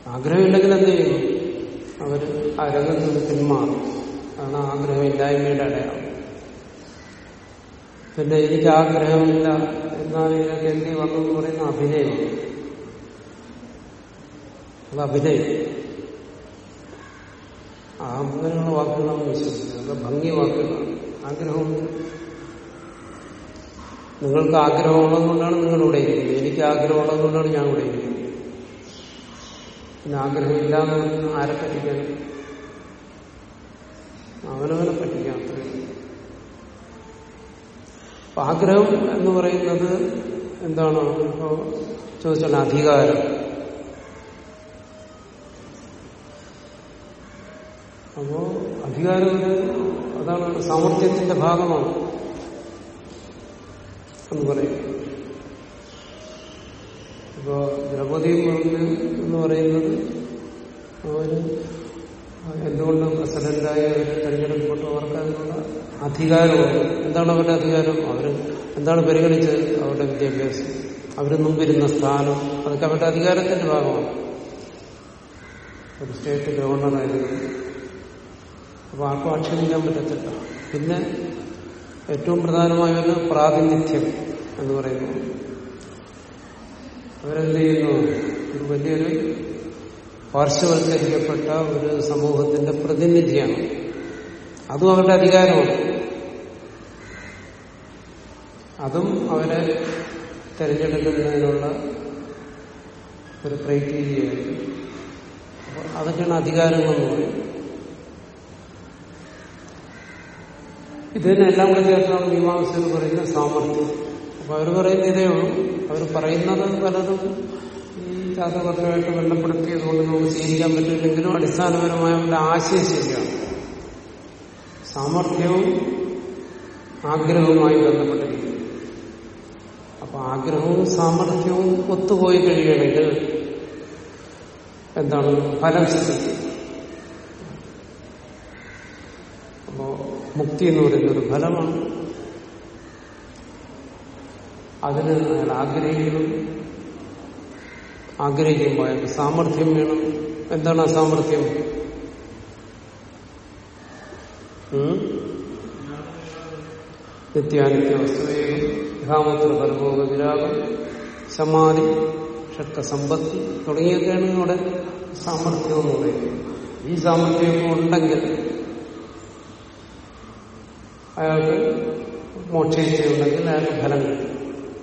ആഗ്രഹമില്ലെങ്കിൽ എന്ത് ചെയ്യും? അവർ ആ രംഗത്ത് നിന്ന് പിന്മാറും. അതാണ് ആഗ്രഹമില്ലായ്മയുടെ അടയാളം. പിന്നെ എനിക്ക് ആഗ്രഹമില്ല. എന്നാൽ എന്തി വന്നു എന്ന് പറയുന്ന അഭിനയം. അത് അഭിനയം. അങ്ങനെയുള്ള വാക്കുകളാണ് വിശ്വസിക്കുന്നത് അത് ഭംഗി വാക്കുകളാണ്. ആഗ്രഹമുണ്ട് നിങ്ങൾക്ക് ആഗ്രഹമുള്ളതുകൊണ്ടാണ് നിങ്ങളിവിടെ ഇരിക്കുന്നത്. എനിക്ക് ആഗ്രഹമുള്ളതുകൊണ്ടാണ് ഞാൻ ഇവിടെ ഇരിക്കുന്നത്. പിന്നെ ആഗ്രഹമില്ലാന്ന് പറഞ്ഞാൽ ആരെ പറ്റിക്കാൻ അവനവനെ പറ്റിക്കാൻ അത്രയും അപ്പൊ ആഗ്രഹം എന്ന് പറയുന്നത് എന്താണ്? ഇപ്പോ ചോദിച്ചാൽ അധികാരം. അപ്പോ അധികാരം അതാണ് സാമർഥ്യത്തിന്റെ ഭാഗമാണ് എന്ന് പറയും. ഇപ്പോ ദ്രൗപദി മുർമു എന്ന് പറയുന്നത് അവർ എന്തുകൊണ്ടും പ്രസിഡന്റായ അവർ തെരഞ്ഞെടുക്കപ്പെട്ടു അവർക്ക് അതിനുള്ള അധികാരമുണ്ട് എന്താണ് അവരുടെ അധികാരം? അവർ എന്താണ് പരിഗണിച്ചത്? അവരുടെ വിദ്യാഭ്യാസം. അവർ മുമ്പിരുന്ന സ്ഥാനം അതൊക്കെ അവരുടെ അധികാരത്തിന്റെ ഭാഗമാണ്. ഒരു സ്റ്റേറ്റ് ഗവർണറായിരുന്നു അപ്പൊ ആർക്കും ആക്ഷേപിക്കാൻ പറ്റത്തില്ല. പിന്നെ ഏറ്റവും പ്രധാനമായ ഒരു പ്രാതിനിധ്യം എന്ന് പറയുന്നു. അവരെന്ത് ചെയ്യുന്നു? ഒരു വലിയൊരു പാർശ്വവൽക്കരിക്കപ്പെട്ട ഒരു സമൂഹത്തിന്റെ പ്രതിനിധിയാണ്. അതും അവരുടെ അധികാരമാണ്. അതും അവരെ തിരഞ്ഞെടുക്കുന്നതിനുള്ള ഒരു ക്രൈറ്റീരിയയാണ് അപ്പൊ അതൊക്കെയാണ് അധികാരങ്ങളെന്ന് പറയുന്നത്. ഇതിനെല്ലാം കൂടി ചേർത്താണ് മീമാംസകർ പറയുന്ന സാമർഥ്യം. അപ്പൊ അവർ പറയുന്ന ഇതേ ഉള്ളൂ. അവർ പറയുന്നത് പലതും ഈ ജാതകപത്രമായിട്ട് ബന്ധപ്പെടുത്തിയതുകൊണ്ട് നമുക്ക് സ്വീകരിക്കാൻ പറ്റില്ലെങ്കിലും അടിസ്ഥാനപരമായ അവരുടെ ആശയം ശരിയാണ്. സാമർഥ്യവും ആഗ്രഹവുമായി ബന്ധപ്പെട്ടിരിക്കുന്നു. അപ്പൊ ആഗ്രഹവും സാമർഥ്യവും ഒത്തുപോയി കഴിയുകയാണെങ്കിൽ എന്താണ് ഫലം സിദ്ധിക്കും. അപ്പോ മുക്തി എന്ന് പറയുന്ന ഒരു ഫലമാണ്. അതിന് അയാൾ ആഗ്രഹിക്കണം ആഗ്രഹിക്കുമ്പോൾ അയാൾക്ക് സാമർഥ്യം വേണം. എന്താണ് ആ സാമർഥ്യം? നിത്യാനിത്യ വസ്തുവേഗം യഥാമത്ര പരമോഗ വിരാഗം സമാധി ഷട്ട സമ്പത്തി തുടങ്ങിയൊക്കെയാണ് നമ്മുടെ സാമർഥ്യം എന്ന് പറയുന്നത് ഈ സാമർഥ്യമൊക്കെ ഉണ്ടെങ്കിൽ അയാൾക്ക് മോക്ഷയിച്ചുണ്ടെങ്കിൽ അയാൾക്ക് ഫലം കിട്ടും.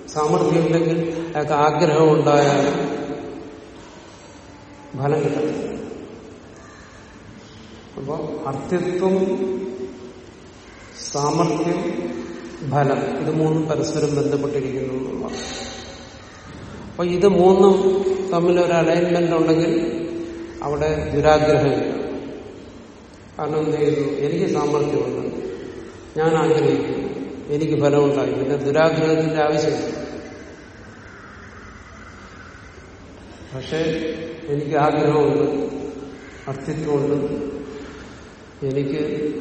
സാമർഥ്യമുണ്ടെങ്കിൽ അയാൾക്ക് ആഗ്രഹം ഉണ്ടായാൽ ഫലം കിട്ടും അപ്പോൾ അർത്ഥിത്വം സാമർഥ്യം ഫലം ഇത് മൂന്നും പരസ്പരം ബന്ധപ്പെട്ടിരിക്കുന്നു അപ്പൊ ഇത് മൂന്നും തമ്മിൽ ഒരു അലൈൻമെന്റ് ഉണ്ടെങ്കിൽ അവിടെ ദുരാഗ്രഹമില്ല. കാരണം എന്ത് ചെയ്യുന്നു? എനിക്ക് സാമർഥ്യമുണ്ട്. ഞാൻ ആഗ്രഹിക്കുന്നു. എനിക്ക് ഫലമുണ്ടായി. പിന്നെ ദുരാഗ്രഹത്തിന്റെ ആവശ്യമില്ല. പക്ഷെ എനിക്ക് ആഗ്രഹമുണ്ട് അർത്ഥിത്വമുണ്ട് എനിക്ക്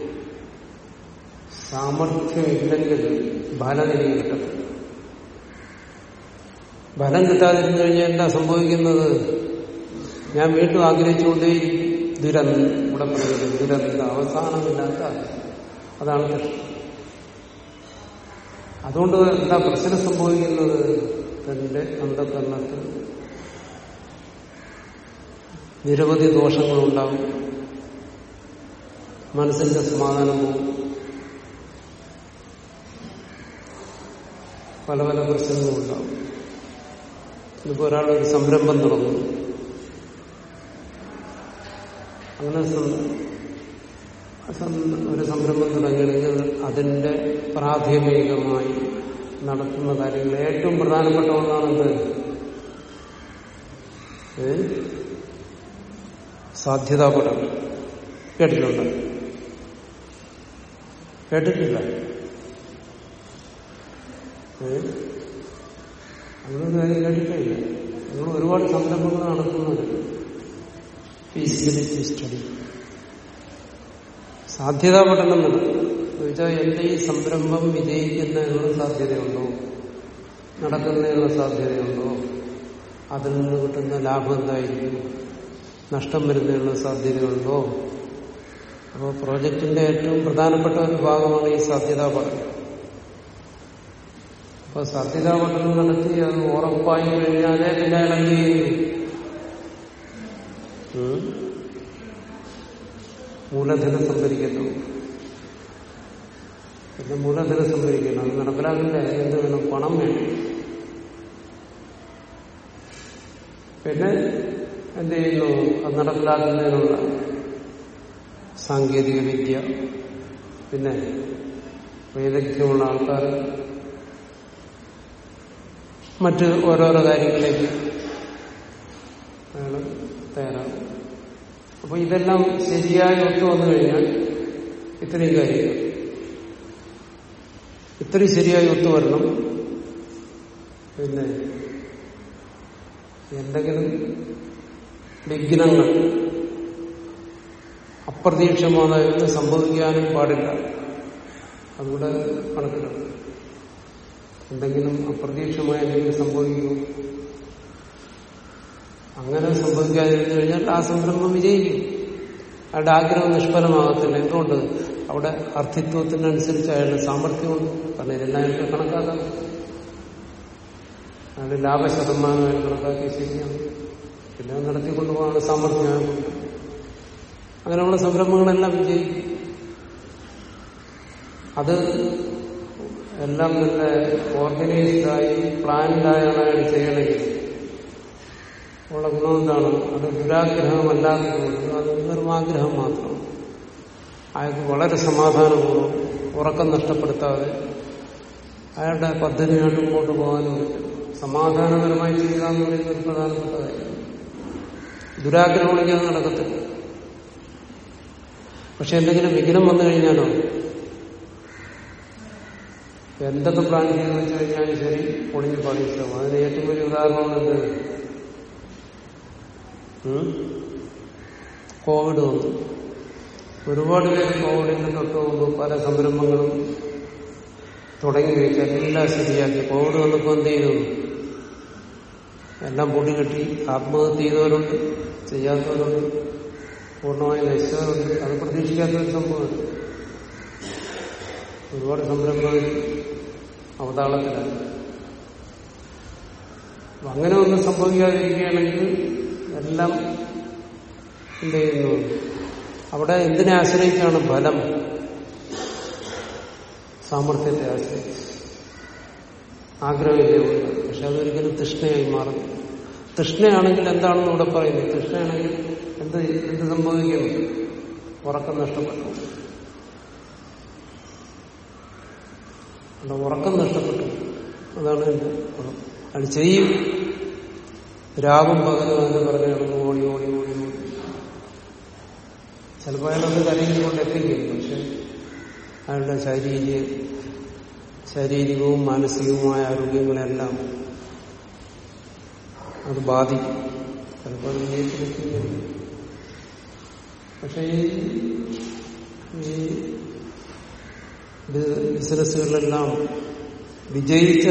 സാമർഥ്യമില്ലെങ്കിൽ ഫലം എനിക്ക് കിട്ടത്തില്ല. ഫലം കിട്ടാതിരുന്നു കഴിഞ്ഞാൽ എന്താ സംഭവിക്കുന്നത്? ഞാൻ വീണ്ടും ആഗ്രഹിച്ചുകൊണ്ടേ ദുരന്ത ഇവിടെ പറയുന്നത് ദുരന്ത അവസാനമില്ലാത്ത അതാണ് അതുകൊണ്ട് എന്താ പ്രശ്നം സംഭവിക്കുന്നത്? തന്റെ അന്ധകരണത്തിൽ നിരവധി ദോഷങ്ങളുണ്ടാവും. മനസ്സിന്റെ സമാധാനം പോകും. പല പല പ്രശ്നങ്ങളും ഉണ്ടാവും. ഇതിപ്പോ ഒരാൾ ഒരു സംരംഭം തുടങ്ങും അങ്ങനെ ഒരു സംരംഭം തുടങ്ങിയെങ്കിൽ അതിന്റെ പ്രാഥമികമായി നടത്തുന്ന കാര്യങ്ങൾ ഏറ്റവും പ്രധാനപ്പെട്ട ഒന്നാണെന്ത്? സാധ്യതാപടം കേട്ടിട്ടുണ്ട്? കേട്ടിട്ടില്ല. അങ്ങനൊരു കാര്യം കേട്ടിട്ടില്ല നിങ്ങൾ ഒരുപാട് സംരംഭങ്ങൾ നടത്തുന്നുണ്ട്. ഫീസിബിലിറ്റി സ്റ്റഡി സാധ്യതാ പഠനം ചോദിച്ചാൽ എന്റെ ഈ സംരംഭം വിജയിക്കുന്നതിനുള്ള സാധ്യതയുണ്ടോ? നടക്കുന്നതിനുള്ള സാധ്യതയുണ്ടോ? അതിൽ നിന്ന് കിട്ടുന്ന ലാഭം എന്തായിരിക്കും? നഷ്ടം വരുന്നതിനുള്ള സാധ്യതയുണ്ടോ? അപ്പോൾ പ്രോജക്റ്റിന്റെ ഏറ്റവും പ്രധാനപ്പെട്ട ഒരു ഭാഗമാണ് ഈ സാധ്യതാ പഠനം. അപ്പൊ സാധ്യതാ പഠനം നടത്തി അത് ഉറപ്പായി കഴിഞ്ഞാലേ പിന്നെ ഇളകി മൂലധനം സംഭരിക്കുന്നു പിന്നെ മൂലധനം സംഭരിക്കണം അത് നടപ്പിലാക്കില്ല എന്ത് വേണം? പണം വേണം. പിന്നെ എന്ത് ചെയ്യുന്നു? അത് നടപ്പിലാക്കുന്നതിനുള്ള സാങ്കേതിക വിദ്യ. പിന്നെ വൈദഗ്ധ്യമുള്ള ആൾക്കാർ മറ്റ് ഓരോരോ കാര്യങ്ങളിലേക്ക് അയാൾ തയ്യാറാകും അപ്പൊ ഇതെല്ലാം ശരിയായി ഒത്തു വന്നു കഴിഞ്ഞാൽ ഇത്രയും കാര്യങ്ങൾ. ഇത്രയും ശരിയായി ഒത്തു വരണം. പിന്നെ എന്തെങ്കിലും വിഘ്നങ്ങൾ അപ്രതീക്ഷമാണ് ഒന്നും സംഭവിക്കാനും പാടില്ല. അതുകൂടെ കണക്കിലാണ് എന്തെങ്കിലും അപ്രതീക്ഷമായ എന്തെങ്കിലും സംഭവിക്കുമോ? അങ്ങനെ സംഭവിക്കാതിരുന്നു കഴിഞ്ഞാൽ ആ സംരംഭം വിജയിക്കും. അയാളുടെ ആഗ്രഹം നിഷ്ഫലമാകത്തില്ല. എന്തുകൊണ്ട്? അവിടെ അർത്ഥിത്വത്തിനനുസരിച്ച് അയാളുടെ സാമർഥ്യമുണ്ട്. കാരണം ഇതെല്ലാം എനിക്ക് കണക്കാക്കാം. അയാളുടെ ലാഭശതമാനം അയാൾ കണക്കാക്കി ശരിയാണ്. പിന്നെ നടത്തിക്കൊണ്ടു പോകാനുള്ള സാമർഥ്യമാകുന്നുണ്ട് അങ്ങനെയുള്ള സംരംഭങ്ങളെല്ലാം വിജയിക്കും. അത് എല്ലാം നല്ല ഓർഗനൈസ്ഡായി പ്ലാൻഡായാണ് അയാൾ ചെയ്യണമെങ്കിൽ ഉള്ള ഗുണം എന്താണ്? അത് ദുരാഗ്രഹമല്ലാത്തതുകൊണ്ട് അത് വെറും ആഗ്രഹം മാത്രമാണ് അയാൾക്ക് വളരെ സമാധാനപൂർവം ഉറക്കം നഷ്ടപ്പെടുത്താതെ അയാളുടെ പദ്ധതിയായിട്ട് മുമ്പോട്ട് പോകാനും സമാധാനപരമായി ചെയ്യുക എന്ന് പറയുന്നത് ഒരു പ്രധാനപ്പെട്ട കാര്യം. ദുരാഗ്രഹമാണെങ്കിൽ അത് നടക്കത്തില്ല. പക്ഷെ എന്തെങ്കിലും വിഘ്നം വന്നു കഴിഞ്ഞാലോ? എന്തൊക്കെ പ്ലാൻ ചെയ്യുന്നു വെച്ച് കഴിഞ്ഞാൽ ശരി പൊളിഞ്ഞ് പണിയിച്ചാവും അതിന് ഏറ്റവും വലിയ ഉദാഹരണമാണ് എന്ത്? കോവിഡ് വന്നു. ഒരുപാട് പേര് കോവിഡിന്റെ തൊട്ട് മുമ്പ് പല സംരംഭങ്ങളും തുടങ്ങി വെച്ച് എല്ലാം ശരിയാക്കി. കോവിഡ് വന്നപ്പോൾ എന്ത് ചെയ്തു? എല്ലാം പൊടി കെട്ടി ആത്മഹത്യ ചെയ്തവരുണ്ട് ചെയ്യാത്തവരുണ്ട് പൂർണമായി നശിച്ചവരുണ്ട്. അത് പ്രതീക്ഷിക്കാത്ത ഒരു സംഭവമാണ്. ഒരുപാട് സംരംഭങ്ങൾ അവതാളത്തിലാണ് അങ്ങനെ ഒന്നും സംഭവിക്കാതിരിക്കുകയാണെങ്കിൽ എല്ലാം എന്ത് ചെയ്യുന്നു? അവിടെ എന്തിനെ ആശ്രയിച്ചാണ് ഫലം സാമർഥ്യത്തെ ആശ്രയിച്ച്. ആഗ്രഹമില്ലേ പക്ഷെ അതൊരിക്കലും തൃഷ്ണയായി മാറും. തൃഷ്ണയാണെങ്കിൽ എന്താണെന്ന് ഇവിടെ പറയുന്നത്? തൃഷ്ണയാണെങ്കിൽ എന്ത് എന്ത് സംഭവിക്കുന്നു? ഉറക്കം നഷ്ടപ്പെട്ടു. അവിടെ ഉറക്കം നഷ്ടപ്പെട്ടു. അതാണ് എന്റെ ഗുണം. അത് ചെയ്യും. രാവും പകലും എന്ന് പറഞ്ഞു ഓടി ഓടി ഓടി ഓടി. ചിലപ്പോൾ അയാളൊന്ന് കരയിലുകൊണ്ട് എത്തിക്കും. പക്ഷെ അയാളുടെ ശാരീരിക ശാരീരികവും മാനസികവുമായ ആരോഗ്യങ്ങളെല്ലാം അത് ബാധിക്കും. ചിലപ്പോൾ വിജയത്തിലെത്തിക്കും. പക്ഷെ ഈ ഈ ബിസിനസ്സുകളിലെല്ലാം വിജയിച്ച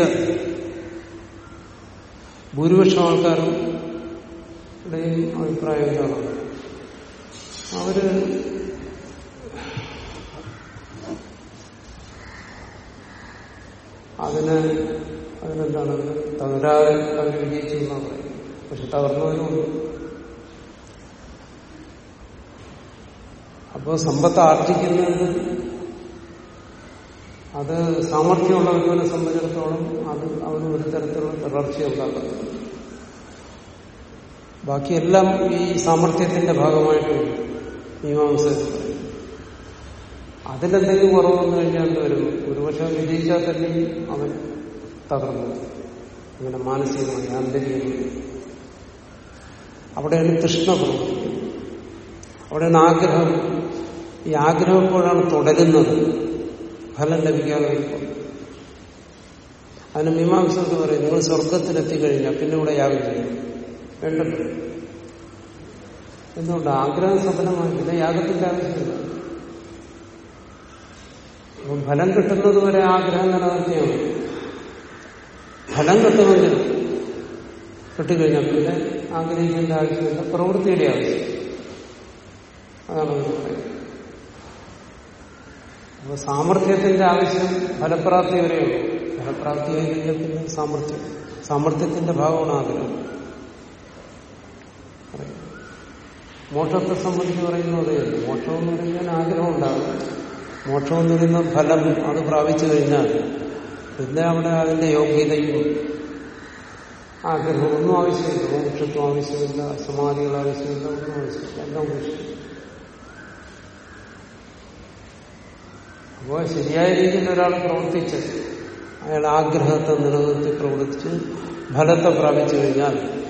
ഭൂരിപക്ഷം ആൾക്കാരും അഭിപ്രായം എന്താണ് അവർ അതിന് അതിനെന്താണ് അതിന് തകരാതെ അവർ വിജയിച്ചു എന്നാണ് പറയുന്നത്. പക്ഷെ തകർന്നവരുമുണ്ട് അപ്പോൾ സമ്പത്ത് ആർജിക്കുന്നത് അത് സാമർഥ്യമുള്ളവരെ സംബന്ധിച്ചിടത്തോളം അത് അവന് ഒരു തരത്തിലുള്ള തുടർച്ച ഉണ്ടാക്കുന്നത് ബാക്കിയെല്ലാം ഈ സാമർഥ്യത്തിന്റെ ഭാഗമായിട്ട് മീമാംസ അതിലെന്തെങ്കിലും കുറവ് വന്നു കഴിഞ്ഞാൽ എന്ത് വരും? ഒരുപക്ഷെ വിജയിച്ചാൽ തന്നെ അവൻ തകർന്നു. അങ്ങനെ മാനസികമായി ആന്തരികമായി. അവിടെയാണ് തൃഷ്ണ പ്രവർത്തിക്കുന്നത്. അവിടെയാണ് ആഗ്രഹം. ഈ ആഗ്രഹം എപ്പോഴാണ് തുടരുന്നത്? ഫലം ലഭിക്കാതെ വരുമ്പോൾ അതിന് എന്ന് പറയും നിങ്ങൾ സ്വർഗത്തിലെത്തിക്കഴിഞ്ഞാൽ പിന്നെ ഇവിടെ യാഗം ചെയ്യും വേണ്ടല്ലോ. എന്തുകൊണ്ട്? ആഗ്രഹം സഫലമായി പിന്നെ യാഗത്തിന്റെ ആവശ്യമില്ല. അപ്പം ഫലം കിട്ടുന്നത് വരെ ആഗ്രഹം നിലനിർത്തിയാണ് ഫലം കിട്ടുമെങ്കിൽ കിട്ടിക്കഴിഞ്ഞാൽ പിന്നെ ആഗ്രഹിക്കേണ്ട ആവശ്യമില്ല പ്രവൃത്തിയുടെ ആവശ്യം അതാണ് പറയുന്നത് അപ്പൊ സാമർഥ്യത്തിന്റെ ആവശ്യം ഫലപ്രാപ്തി വരെയുള്ളൂ ഫലപ്രാപ്തി കഴിഞ്ഞാൽ പിന്നെ സാമർഥ്യം സാമർഥ്യത്തിന്റെ ഭാഗമാണ് ആഗ്രഹം. മോക്ഷത്തെ സംബന്ധിച്ച് പറയുന്നത് മോക്ഷം എന്ന് പറഞ്ഞാൽ ആഗ്രഹം ഉണ്ടാകും. മോക്ഷം എന്ന് പറയുന്ന ഫലം അത് പ്രാപിച്ചു കഴിഞ്ഞാൽ പിന്നെ അവിടെ അതിന്റെ യോഗ്യതയും ആഗ്രഹം ഒന്നും ആവശ്യമില്ല. മോക്ഷത്വം ആവശ്യമില്ല. സമാധികൾ ആവശ്യമില്ല. ഒന്നും ആവശ്യമില്ല. എല്ലാം ആവശ്യമില്ല അപ്പോൾ ശരിയായ രീതിയിൽ ഒരാൾ പ്രവർത്തിച്ച് അയാൾ ആഗ്രഹത്തെ നിലനിർത്തി പ്രവർത്തിച്ച് ഫലത്തെ പ്രാപിച്ചു കഴിഞ്ഞാൽ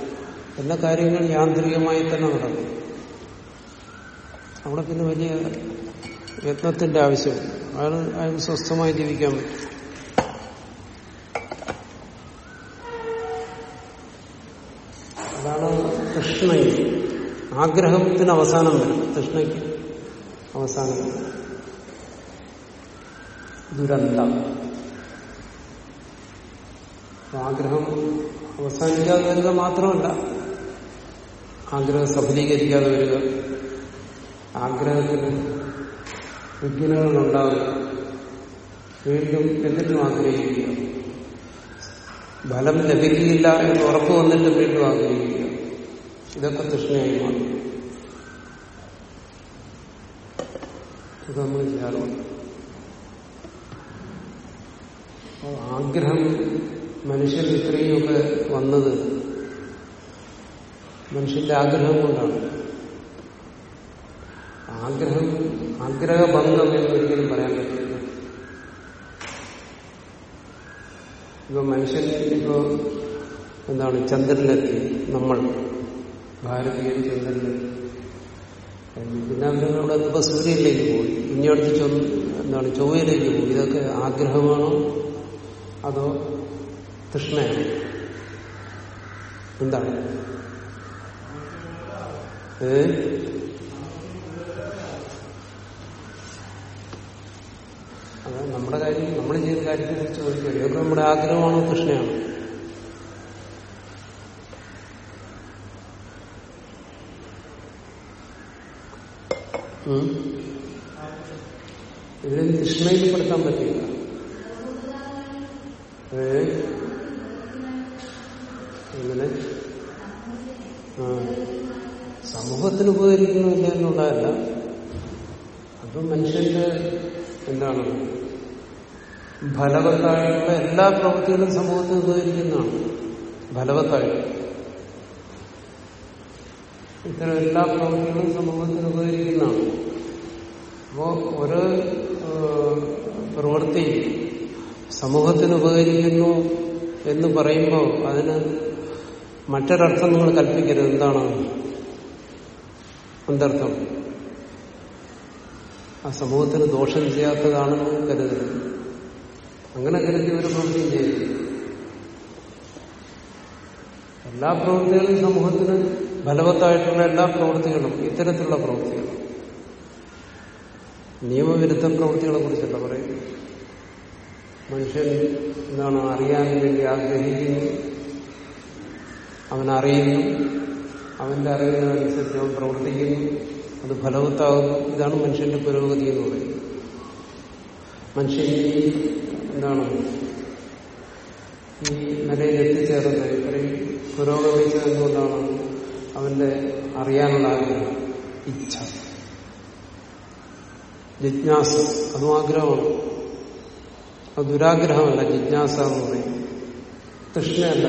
എല്ലാ കാര്യങ്ങൾ യാന്ത്രികമായി തന്നെ നടക്കും. അവിടെ പിന്നെ വലിയ യത്നത്തിന്റെ ആവശ്യം. അയാൾ അയാൾ സ്വസ്ഥമായി ജീവിക്കാൻ പറ്റും. അതാണ് കൃഷ്ണയിൽ ആഗ്രഹത്തിന് അവസാനം വരും. കൃഷ്ണയ്ക്ക് അവസാനം. ദുരന്തം. ആഗ്രഹം അവസാനിക്കാതെ വരിക മാത്രമല്ല ആഗ്രഹം സഫലീകരിക്കാതെ വരിക ആഗ്രഹത്തിന് വിഘ്നങ്ങൾ വീണ്ടും എന്നിട്ടും ആഗ്രഹിക്കുക ഫലം ലഭിക്കില്ല എന്ന് ഉറപ്പ് വന്നിട്ട് വീണ്ടും ആഗ്രഹിക്കുക. ഇതൊക്കെ തൃഷ്ണയായി മാറും. ഇത് നമ്മൾ ചെയ്യാറുണ്ട് അപ്പോൾ ആഗ്രഹം മനുഷ്യൻ ഇത്രയുമൊക്കെ വന്നത് മനുഷ്യന്റെ ആഗ്രഹം കൊണ്ടാണ്. ആഗ്രഹം ആഗ്രഹബന്ധം എന്ന് ഒരിക്കലും പറയാൻ പറ്റില്ല. ഇപ്പൊ മനുഷ്യൻ ഇപ്പോ എന്താണ്? ചന്ദ്രനിലെത്തി. നമ്മൾ. ഭാരതീയ ചന്ദ്രനിലെത്തി പിന്നെ അവരവിടെ ഇപ്പൊ സൂര്യനിലേക്ക് പോയി. ഇനി അടുത്ത് എന്താണ്? ചൊവ്വയിലേക്ക് പോയി. ഇതൊക്കെ ആഗ്രഹമാണോ? അതോ തൃഷ്ണയാണോ എന്താണ്? ഏ? അത് നമ്മുടെ കാര്യം നമ്മൾ ചെയ്ത കാര്യത്തെ കുറിച്ച് ചോദിക്കുക ഇതൊക്കെ നമ്മുടെ ആഗ്രഹമാണോ തൃഷ്ണയാണോ. ഇതിനെ തൃഷ്ണയിൽ പെടുത്താൻ പറ്റില്ല. എങ്ങനെ? സമൂഹത്തിന് ഉപകരിക്കുന്നില്ല എന്നുള്ളതല്ല. അത് മനുഷ്യന്റെ എന്താണ്? ഫലവത്തായിട്ടുള്ള എല്ലാ പ്രവൃത്തികളും സമൂഹത്തിന് ഉപകരിക്കുന്നതാണ്. ഫലവത്തായിട്ട്. ഇത്തരം എല്ലാ പ്രവൃത്തികളും സമൂഹത്തിന് ഉപകരിക്കുന്നതാണ്. അപ്പോ ഒരു പ്രവൃത്തി സമൂഹത്തിന് ഉപകരിക്കുന്നു എന്ന് പറയുമ്പോൾ അതിന് മറ്റൊരർത്ഥം നിങ്ങൾ കൽപ്പിക്കരുത്. എന്താണ് എന്തർത്ഥം ആ സമൂഹത്തിന് ദോഷം ചെയ്യാത്തതാണെന്ന് കരുതരുത്. അങ്ങനെ കരുതി ഒരു പ്രവൃത്തിയും ചെയ്യരുത്. എല്ലാ പ്രവൃത്തികളും സമൂഹത്തിന് ഫലവത്തായിട്ടുള്ള എല്ലാ പ്രവൃത്തികളും ഇത്തരത്തിലുള്ള പ്രവൃത്തികൾ നിയമവിരുദ്ധ പ്രവൃത്തികളെ കുറിച്ചല്ല പറയുന്നത്. മനുഷ്യൻ എന്താണ് അറിയാൻ വേണ്ടി ആഗ്രഹിക്കുന്നു. അവൻ അവന്റെ അറിവിനനുസരിച്ച് അവൻ പ്രവർത്തിക്കുന്നു. അത് ഫലവത്താകുന്നു. ഇതാണ് മനുഷ്യന്റെ പുരോഗതി എന്ന് പറയുന്നത്. മനുഷ്യൻ എന്താണ് ഈ നിലയിൽ എത്തിച്ചേർന്നത് ഇത്രയും പുരോഗമിച്ചത് എന്തുകൊണ്ടാണ്? അവന്റെ അറിയാനുള്ള ആഗ്രഹം ഇച്ഛ. ജിജ്ഞാസ. അതും ആഗ്രഹമാണ്. അത് ദുരാഗ്രഹമല്ല ജിജ്ഞാസ എന്ന് പറയും തൃഷ്ണയല്ല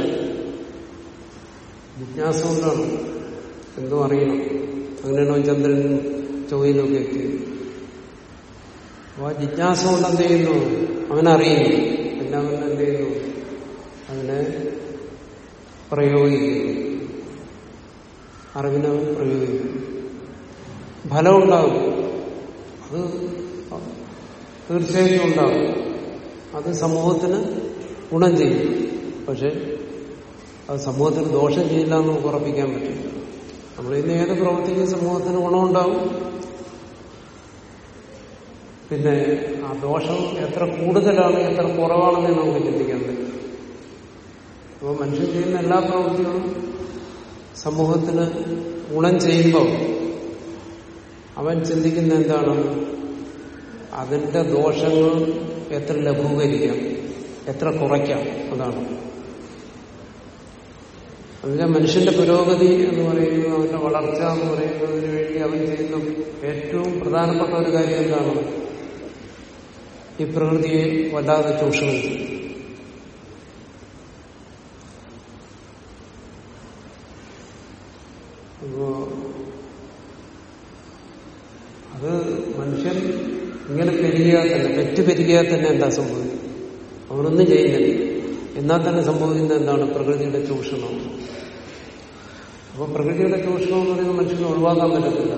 ജിജ്ഞാസ കൊണ്ടാണ്. എന്തോ അറിയണം. അങ്ങനെയാണോ ചന്ദ്രൻ ചൊവ്വയിലൊക്കെ എത്തിയത്. അപ്പൊ ആ ജിജ്ഞാസ കൊണ്ട് എന്ത് ചെയ്യുന്നു? അവനറിയുന്നു. പിന്നെ അവൻ എന്ത് ചെയ്യുന്നു? അവനെ പ്രയോഗിക്കുന്നു. അറിവിനവൻ പ്രയോഗിക്കുന്നു. ഫലമുണ്ടാകും അത് തീർച്ചയായിട്ടും ഉണ്ടാകും. അത് സമൂഹത്തിന് ഗുണം ചെയ്യും. പക്ഷെ അത് സമൂഹത്തിന് ദോഷം ചെയ്യില്ല എന്ന് നമുക്ക് ഉറപ്പിക്കാൻ പറ്റില്ല. നമ്മൾ ഇന്ന് ഏത് പ്രവർത്തിക്കും സമൂഹത്തിന് ഗുണമുണ്ടാവും. പിന്നെ ആ ദോഷം എത്ര കൂടുതലാണ് എത്ര കുറവാണെന്ന് നമുക്ക് ചിന്തിക്കാൻ പറ്റും അപ്പോൾ മനുഷ്യൻ ചെയ്യുന്ന എല്ലാ പ്രവൃത്തികളും സമൂഹത്തിന് ഗുണം ചെയ്യുമ്പോൾ അവൻ ചിന്തിക്കുന്ന എന്താണ്? അതിന്റെ ദോഷങ്ങൾ എത്ര ലഘൂകരിക്കാം? എത്ര കുറയ്ക്കാം? അതാണ്. അതിന്റെ മനുഷ്യന്റെ പുരോഗതി എന്ന് പറയുന്നത് അവന്റെ വളർച്ച എന്ന് പറയുന്നതിന് വേണ്ടി അവൻ ചെയ്യുന്ന ഏറ്റവും പ്രധാനപ്പെട്ട ഒരു കാര്യം എന്താണ്? ഈ പ്രകൃതിയെ വല്ലാതെ ചൂഷണം ചെയ്യും അപ്പോ അത് മനുഷ്യൻ ഇങ്ങനെ പെരുകിയാൽ തന്നെ പെരുകിയാൽ തന്നെ എന്താ സംഭവിക്കും അവനൊന്നും ചെയ്യുന്നില്ല. എന്നാൽ തന്നെ സംഭവിക്കുന്നത് എന്താണ്? പ്രകൃതിയുടെ ചൂഷണം. അപ്പോൾ പ്രകൃതിയുടെ ചൂഷണം എന്ന് പറയുന്നത് മനുഷ്യന് ഒഴിവാക്കാൻ പറ്റത്തില്ല.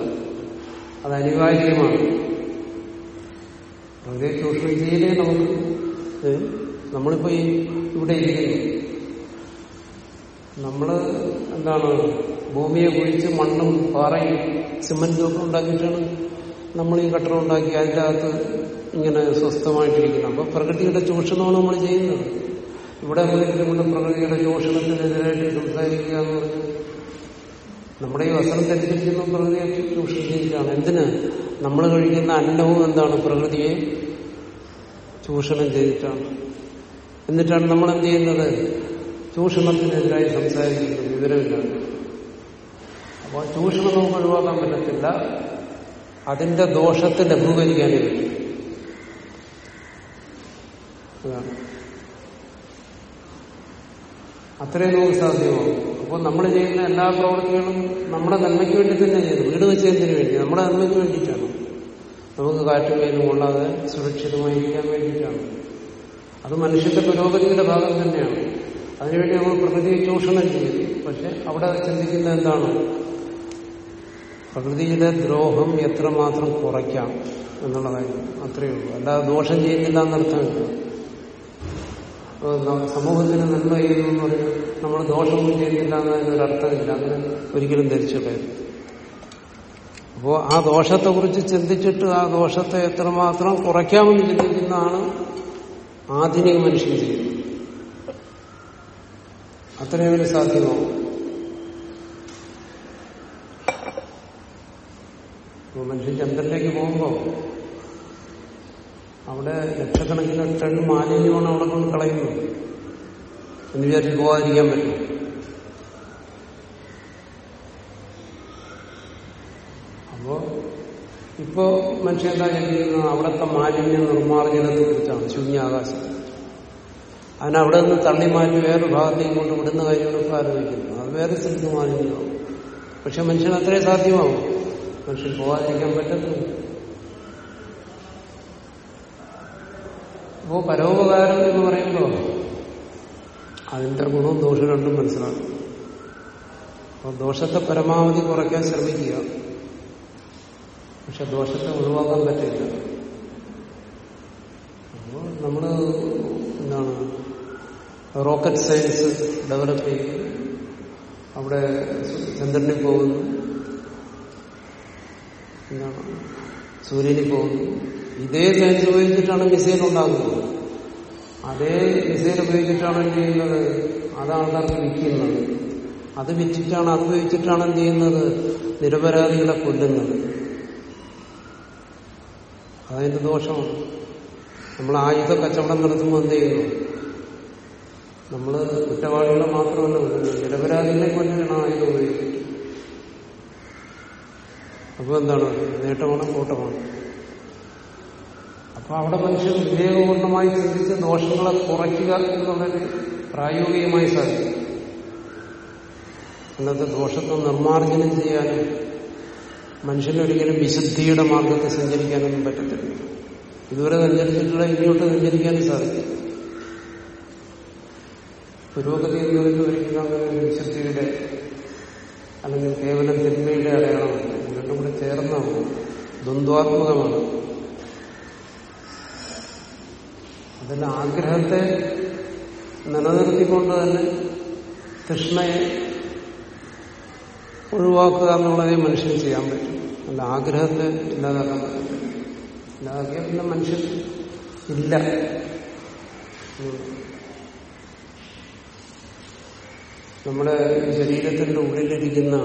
അത് അനിവാര്യമാണ്. പ്രകൃതിയെ ചൂഷണം ചെയ്യലേ നമുക്ക് നമ്മളിപ്പോ ഈ ഇവിടെ ഇരിക്കുന്നു. നമ്മൾ എന്താണ്? ഭൂമിയെ കുഴിച്ച് മണ്ണും പാറയും സിമന്റും ഒക്കെ ഉണ്ടാക്കിയിട്ടാണ് നമ്മൾ ഈ കട്ടറുണ്ടാക്കി അതിന്റെ അകത്ത് ഇങ്ങനെ സ്വസ്ഥമായിട്ടിരിക്കണം അപ്പൊ പ്രകൃതിയുടെ ചൂഷണമാണ് നമ്മൾ ചെയ്യുന്നത്. ഇവിടെ നമ്മളിരുന്നുകൊണ്ട് പ്രകൃതിയുടെ ചൂഷണത്തിനെതിരായിട്ട് സംസാരിക്കുക എന്ന് പറഞ്ഞു നമ്മുടെ ഈ വസ്ത്രം ധരിച്ചിരിക്കുന്ന പ്രകൃതിയെ ചൂഷണം ചെയ്തിട്ടാണ് എന്തിന്? നമ്മൾ കഴിക്കുന്ന അന്നവും എന്താണ്? പ്രകൃതിയെ ചൂഷണം ചെയ്തിട്ടാണ്. എന്നിട്ടാണ് നമ്മൾ എന്ത് ചെയ്യുന്നത്? ചൂഷണത്തിനെതിരായി സംസാരിക്കുന്നത്. വിവരമില്ലാതെ അപ്പോൾ ചൂഷണം നമുക്ക് ഒഴിവാക്കാൻ പറ്റത്തില്ല. അതിന്റെ ദോഷത്തെ ലഘൂകരിക്കാനേ പറ്റും അതാണ് അത്രയും നമുക്ക് സാധ്യമാവും അപ്പോൾ നമ്മൾ ചെയ്യുന്ന എല്ലാ പ്രവർത്തികളും നമ്മുടെ നന്മയ്ക്ക് വേണ്ടി തന്നെ ചെയ്തു. വീട് വെച്ചതിന് വേണ്ടി? നമ്മുടെ നന്മയ്ക്ക് വേണ്ടിയിട്ടാണ്? നമുക്ക് കാറ്റും വെയിലും കൊള്ളാതെ സുരക്ഷിതമായിരിക്കാൻ വേണ്ടിയിട്ടാണ്? അത് മനുഷ്യന്റെ പുരോഗതിയുടെ ഭാഗം തന്നെയാണ്. അതിനുവേണ്ടി നമ്മൾ പ്രകൃതിയെ ചൂഷണം ചെയ്തു പക്ഷെ അവിടെ ചിന്തിക്കുന്നത് എന്താണ്? പ്രകൃതിയുടെ ദ്രോഹം എത്രമാത്രം കുറയ്ക്കാം എന്നുള്ള കാര്യം. അത്രയേ ഉള്ളൂ. അല്ലാതെ ദോഷം ചെയ്യുന്നില്ല എന്നർത്ഥമില്ല സമൂഹത്തിന് നന്മ ചെയ്യുന്നു എന്ന് പറഞ്ഞാൽ നമ്മൾ ദോഷം ചെയ്യുന്നില്ല എന്നതിനൊരു അർത്ഥമില്ല. അങ്ങനെ ഒരിക്കലും ധരിച്ചു കഴിയും അപ്പോ ആ ദോഷത്തെ കുറിച്ച് ചിന്തിച്ചിട്ട് ആ ദോഷത്തെ എത്രമാത്രം കുറയ്ക്കാമെന്ന് ചിന്തിക്കുന്നതാണ് ആധുനിക മനുഷ്യൻ ചെയ്യുന്നത്. അത്രയും ഒരു സാധ്യമാവും മനുഷ്യൻ ചന്ദ്രനിലേക്ക് പോകുമ്പോൾ അവിടെ ലക്ഷക്കണക്കിന് ടൺ മാലിന്യമാണ് അവിടെ കൊണ്ട് കളയുന്നത്. എന്ന് വിചാരിച്ച് പോകാതിരിക്കാൻ പറ്റും. അപ്പോ ഇപ്പോ മനുഷ്യൻ എന്താ ചിന്തിക്കുന്നത് അവിടുത്തെ മാലിന്യ നിർമ്മാർജനത്തെ കുറിച്ചാണ് ശൂന്യാകാശം. അതിനവിടെ നിന്ന് തള്ളി മാറ്റി വേറെ ഭാഗത്തേക്ക് കൊണ്ട് വിടുന്ന കാര്യങ്ങളൊക്കെ ആലോചിക്കുന്നു. അത് വേറെ സ്ഥലത്ത് മാലിന്യമാവും പക്ഷെ മനുഷ്യൻ അത്രേ സാധ്യമാവും മനുഷ്യൻ പോകാതിരിക്കാൻ പറ്റത്തില്ല. അപ്പോ പരോപകാരം എന്ന് പറയുമ്പോൾ അതിന്റെ ഗുണവും ദോഷവും രണ്ടും മനസ്സിലാക്കും അപ്പോൾ ദോഷത്തെ പരമാവധി കുറയ്ക്കാൻ ശ്രമിക്കുക. പക്ഷെ ദോഷത്തെ ഒഴിവാക്കാൻ പറ്റില്ല. അപ്പോൾ നമ്മൾ എന്താണ് റോക്കറ്റ് സയൻസ് ഡെവലപ്പ് ചെയ്ത് അവിടെ ചന്ദ്രനിൽ പോകുന്നു. എന്താണ് സൂര്യനിൽ പോകുന്നു. ഇതേ സയൻസ് ഉപയോഗിച്ചിട്ടാണ് മിസൈൽ ഉണ്ടാകുന്നത് അതേ മിസൈൽ ഉപയോഗിച്ചിട്ടാണ് എന്ത് ചെയ്യുന്നത്? അത് ആൾക്കാർക്ക് വിൽക്കുന്നത് അത് വിറ്റിട്ടാണ് അത് ഉപയോഗിച്ചിട്ടാണ് എന്ത് ചെയ്യുന്നത്? നിരപരാധികളെ കൊല്ലുന്നത്. അതതിന്റെ ദോഷമാണ് നമ്മൾ ആയുധ കച്ചവടം നടത്തുമ്പോൾ എന്ത് ചെയ്യുന്നു? നമ്മൾ കുറ്റവാളികളെ മാത്രമല്ല നിരപരാധികളെ കൊല്ലുകയാണ് ആയുധം ഉപയോഗിച്ചിട്ട് അപ്പൊ എന്താണ്? നേട്ടമാണ് കൂട്ടമാണ്. അപ്പൊ അവിടെ മനുഷ്യൻ വിവേകപൂർണമായി ചിന്തിച്ച് ദോഷങ്ങളെ കുറയ്ക്കുക എന്നുള്ളത് പ്രായോഗികമായി സാധിക്കും. അന്നത്തെ ദോഷത്തെ നിർമ്മാർജനം ചെയ്യാനും മനുഷ്യനൊരിക്കലും വിശുദ്ധിയുടെ മാർഗത്തിൽ സഞ്ചരിക്കാനൊന്നും പറ്റത്തില്ല. ഇതുവരെ സഞ്ചരിച്ചിട്ടുള്ള ഇനിയോട്ട് സഞ്ചരിക്കാനും സാധിക്കും പുരോഗതി എന്ന് പറയുന്നത് വിശുദ്ധിയുടെ അല്ലെങ്കിൽ കേവലം തിന്മയുടെ അടയാളമല്ല. ഇത് രണ്ടും കൂടെ ചേർന്നാണ്. ദ്വന്ദ്വാത്മകമാണ്. അതിന്റെ ആഗ്രഹത്തെ നിലനിർത്തിക്കൊണ്ട് തന്നെ തൃഷ്ണയെ ഒഴിവാക്കുക എന്നുള്ളതേ മനുഷ്യന് ചെയ്യാൻ പറ്റും. അല്ല ആഗ്രഹത്തെ ഇല്ലാതാക്കാൻ പറ്റും ഇല്ലാതാക്കിയാൽ പിന്നെ മനുഷ്യൻ ഇല്ല. നമ്മുടെ ശരീരത്തിന്റെ ഉള്ളിലിരിക്കുന്ന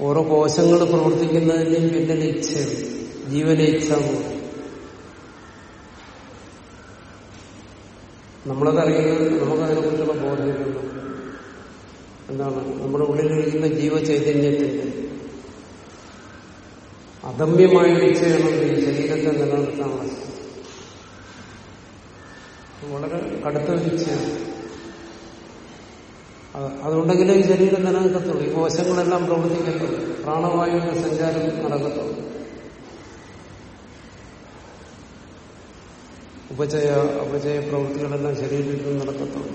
ഓരോ കോശങ്ങൾ പ്രവർത്തിക്കുന്നതിന്റെയും പിന്നിൽ ഇച്ഛയാണ് ജീവനേച്ഛ നമ്മളത് അറിയുന്നത് നമുക്കതിനെക്കുറിച്ചുള്ള ബോധ്യമുണ്ട്. എന്താണ്? നമ്മുടെ ഉള്ളിലിരിക്കുന്ന ജീവചൈതന്യത്തിന്റെ അദമ്യമായ ഈ ശരീരത്തെ നിലനിർത്താനുള്ള വളരെ കടുത്ത ഒരു അതുണ്ടെങ്കിലേ ഈ ശരീരം നിലനിൽക്കത്തുള്ളൂ. ഈ കോശങ്ങളെല്ലാം പ്രവർത്തിക്കത്തുള്ളൂ. പ്രാണവായുവിന്റെ സഞ്ചാരം നടക്കത്തുള്ളൂ. ഉപചയ അപചയ പ്രവൃത്തികളെല്ലാം ശരീരത്തിൽ നിന്ന് നടക്കത്തുള്ളൂ.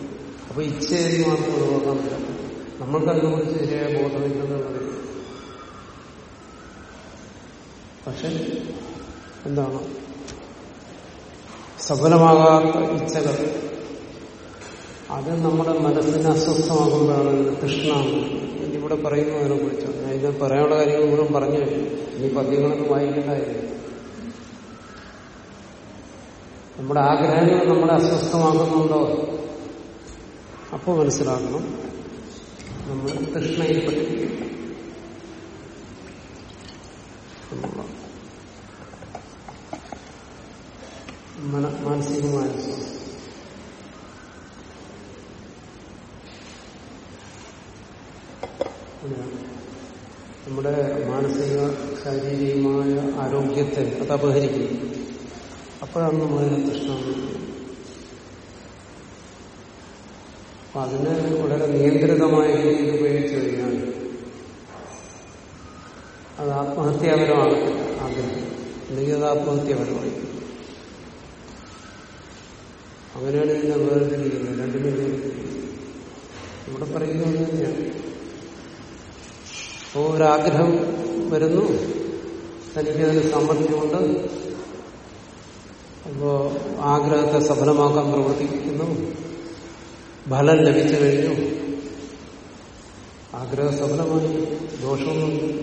അപ്പൊ ഇച്ഛയെന്ന് മാത്രം ഒഴിവാക്കാൻ പറ്റില്ല നമ്മൾക്ക് അതിനെക്കുറിച്ച് ശരിയായ ബോധമില്ലെന്നുള്ളത് പക്ഷെ എന്താണ്? സഫലമാകാത്ത ഇച്ഛകൾ അത് നമ്മുടെ മനസ്സിനെ അസ്വസ്ഥമാകുമ്പോഴാണ് തൃഷ്ണ ഇവിടെ പറയുന്നതിനെ കുറിച്ചാണ് ഞാൻ ഇത് പറയാനുള്ള കാര്യങ്ങൾ മുഴുവൻ പറഞ്ഞു ഇനി പദ്യങ്ങളൊന്നും വായിക്കേണ്ടായിരുന്നു നമ്മുടെ ആഗ്രഹങ്ങൾ നമ്മളെ അസ്വസ്ഥമാകുന്നുണ്ടോ അപ്പോൾ മനസ്സിലാക്കണം. നമ്മൾ കൃഷ്ണയിൽ മന- മാനസികമായ നമ്മുടെ മാനസിക ശാരീരികമായ ആരോഗ്യത്തെ അത് അപഹരിക്കുന്നു അപ്പോഴാണ് നമ്മളതിനെ പ്രശ്നം അതിനെ വളരെ നിയന്ത്രിതമായ രീതിയിൽ ഉപയോഗിച്ചു കഴിഞ്ഞാൽ അത് ആത്മഹത്യാപരമാണ് ആഗ്രഹം. അല്ലെങ്കിൽ അത് ആത്മഹത്യാപരമായി. അങ്ങനെയാണ് ഇതിനെ വേർതിരിക്കുന്നത്. രണ്ടിനും ഇവിടെ പറയുന്നത് തന്നെയാണ്. ഒരാഗ്രഹം വരുന്നു. തനിക്കതിന് സാമർഥ്യമുണ്ട്. അപ്പോ ആഗ്രഹത്തെ സഫലമാക്കാൻ പ്രവർത്തിക്കുന്നു. ഫലം ലഭിച്ചു കഴിഞ്ഞു. ആഗ്രഹ സഫലമായി. ദോഷമൊന്നും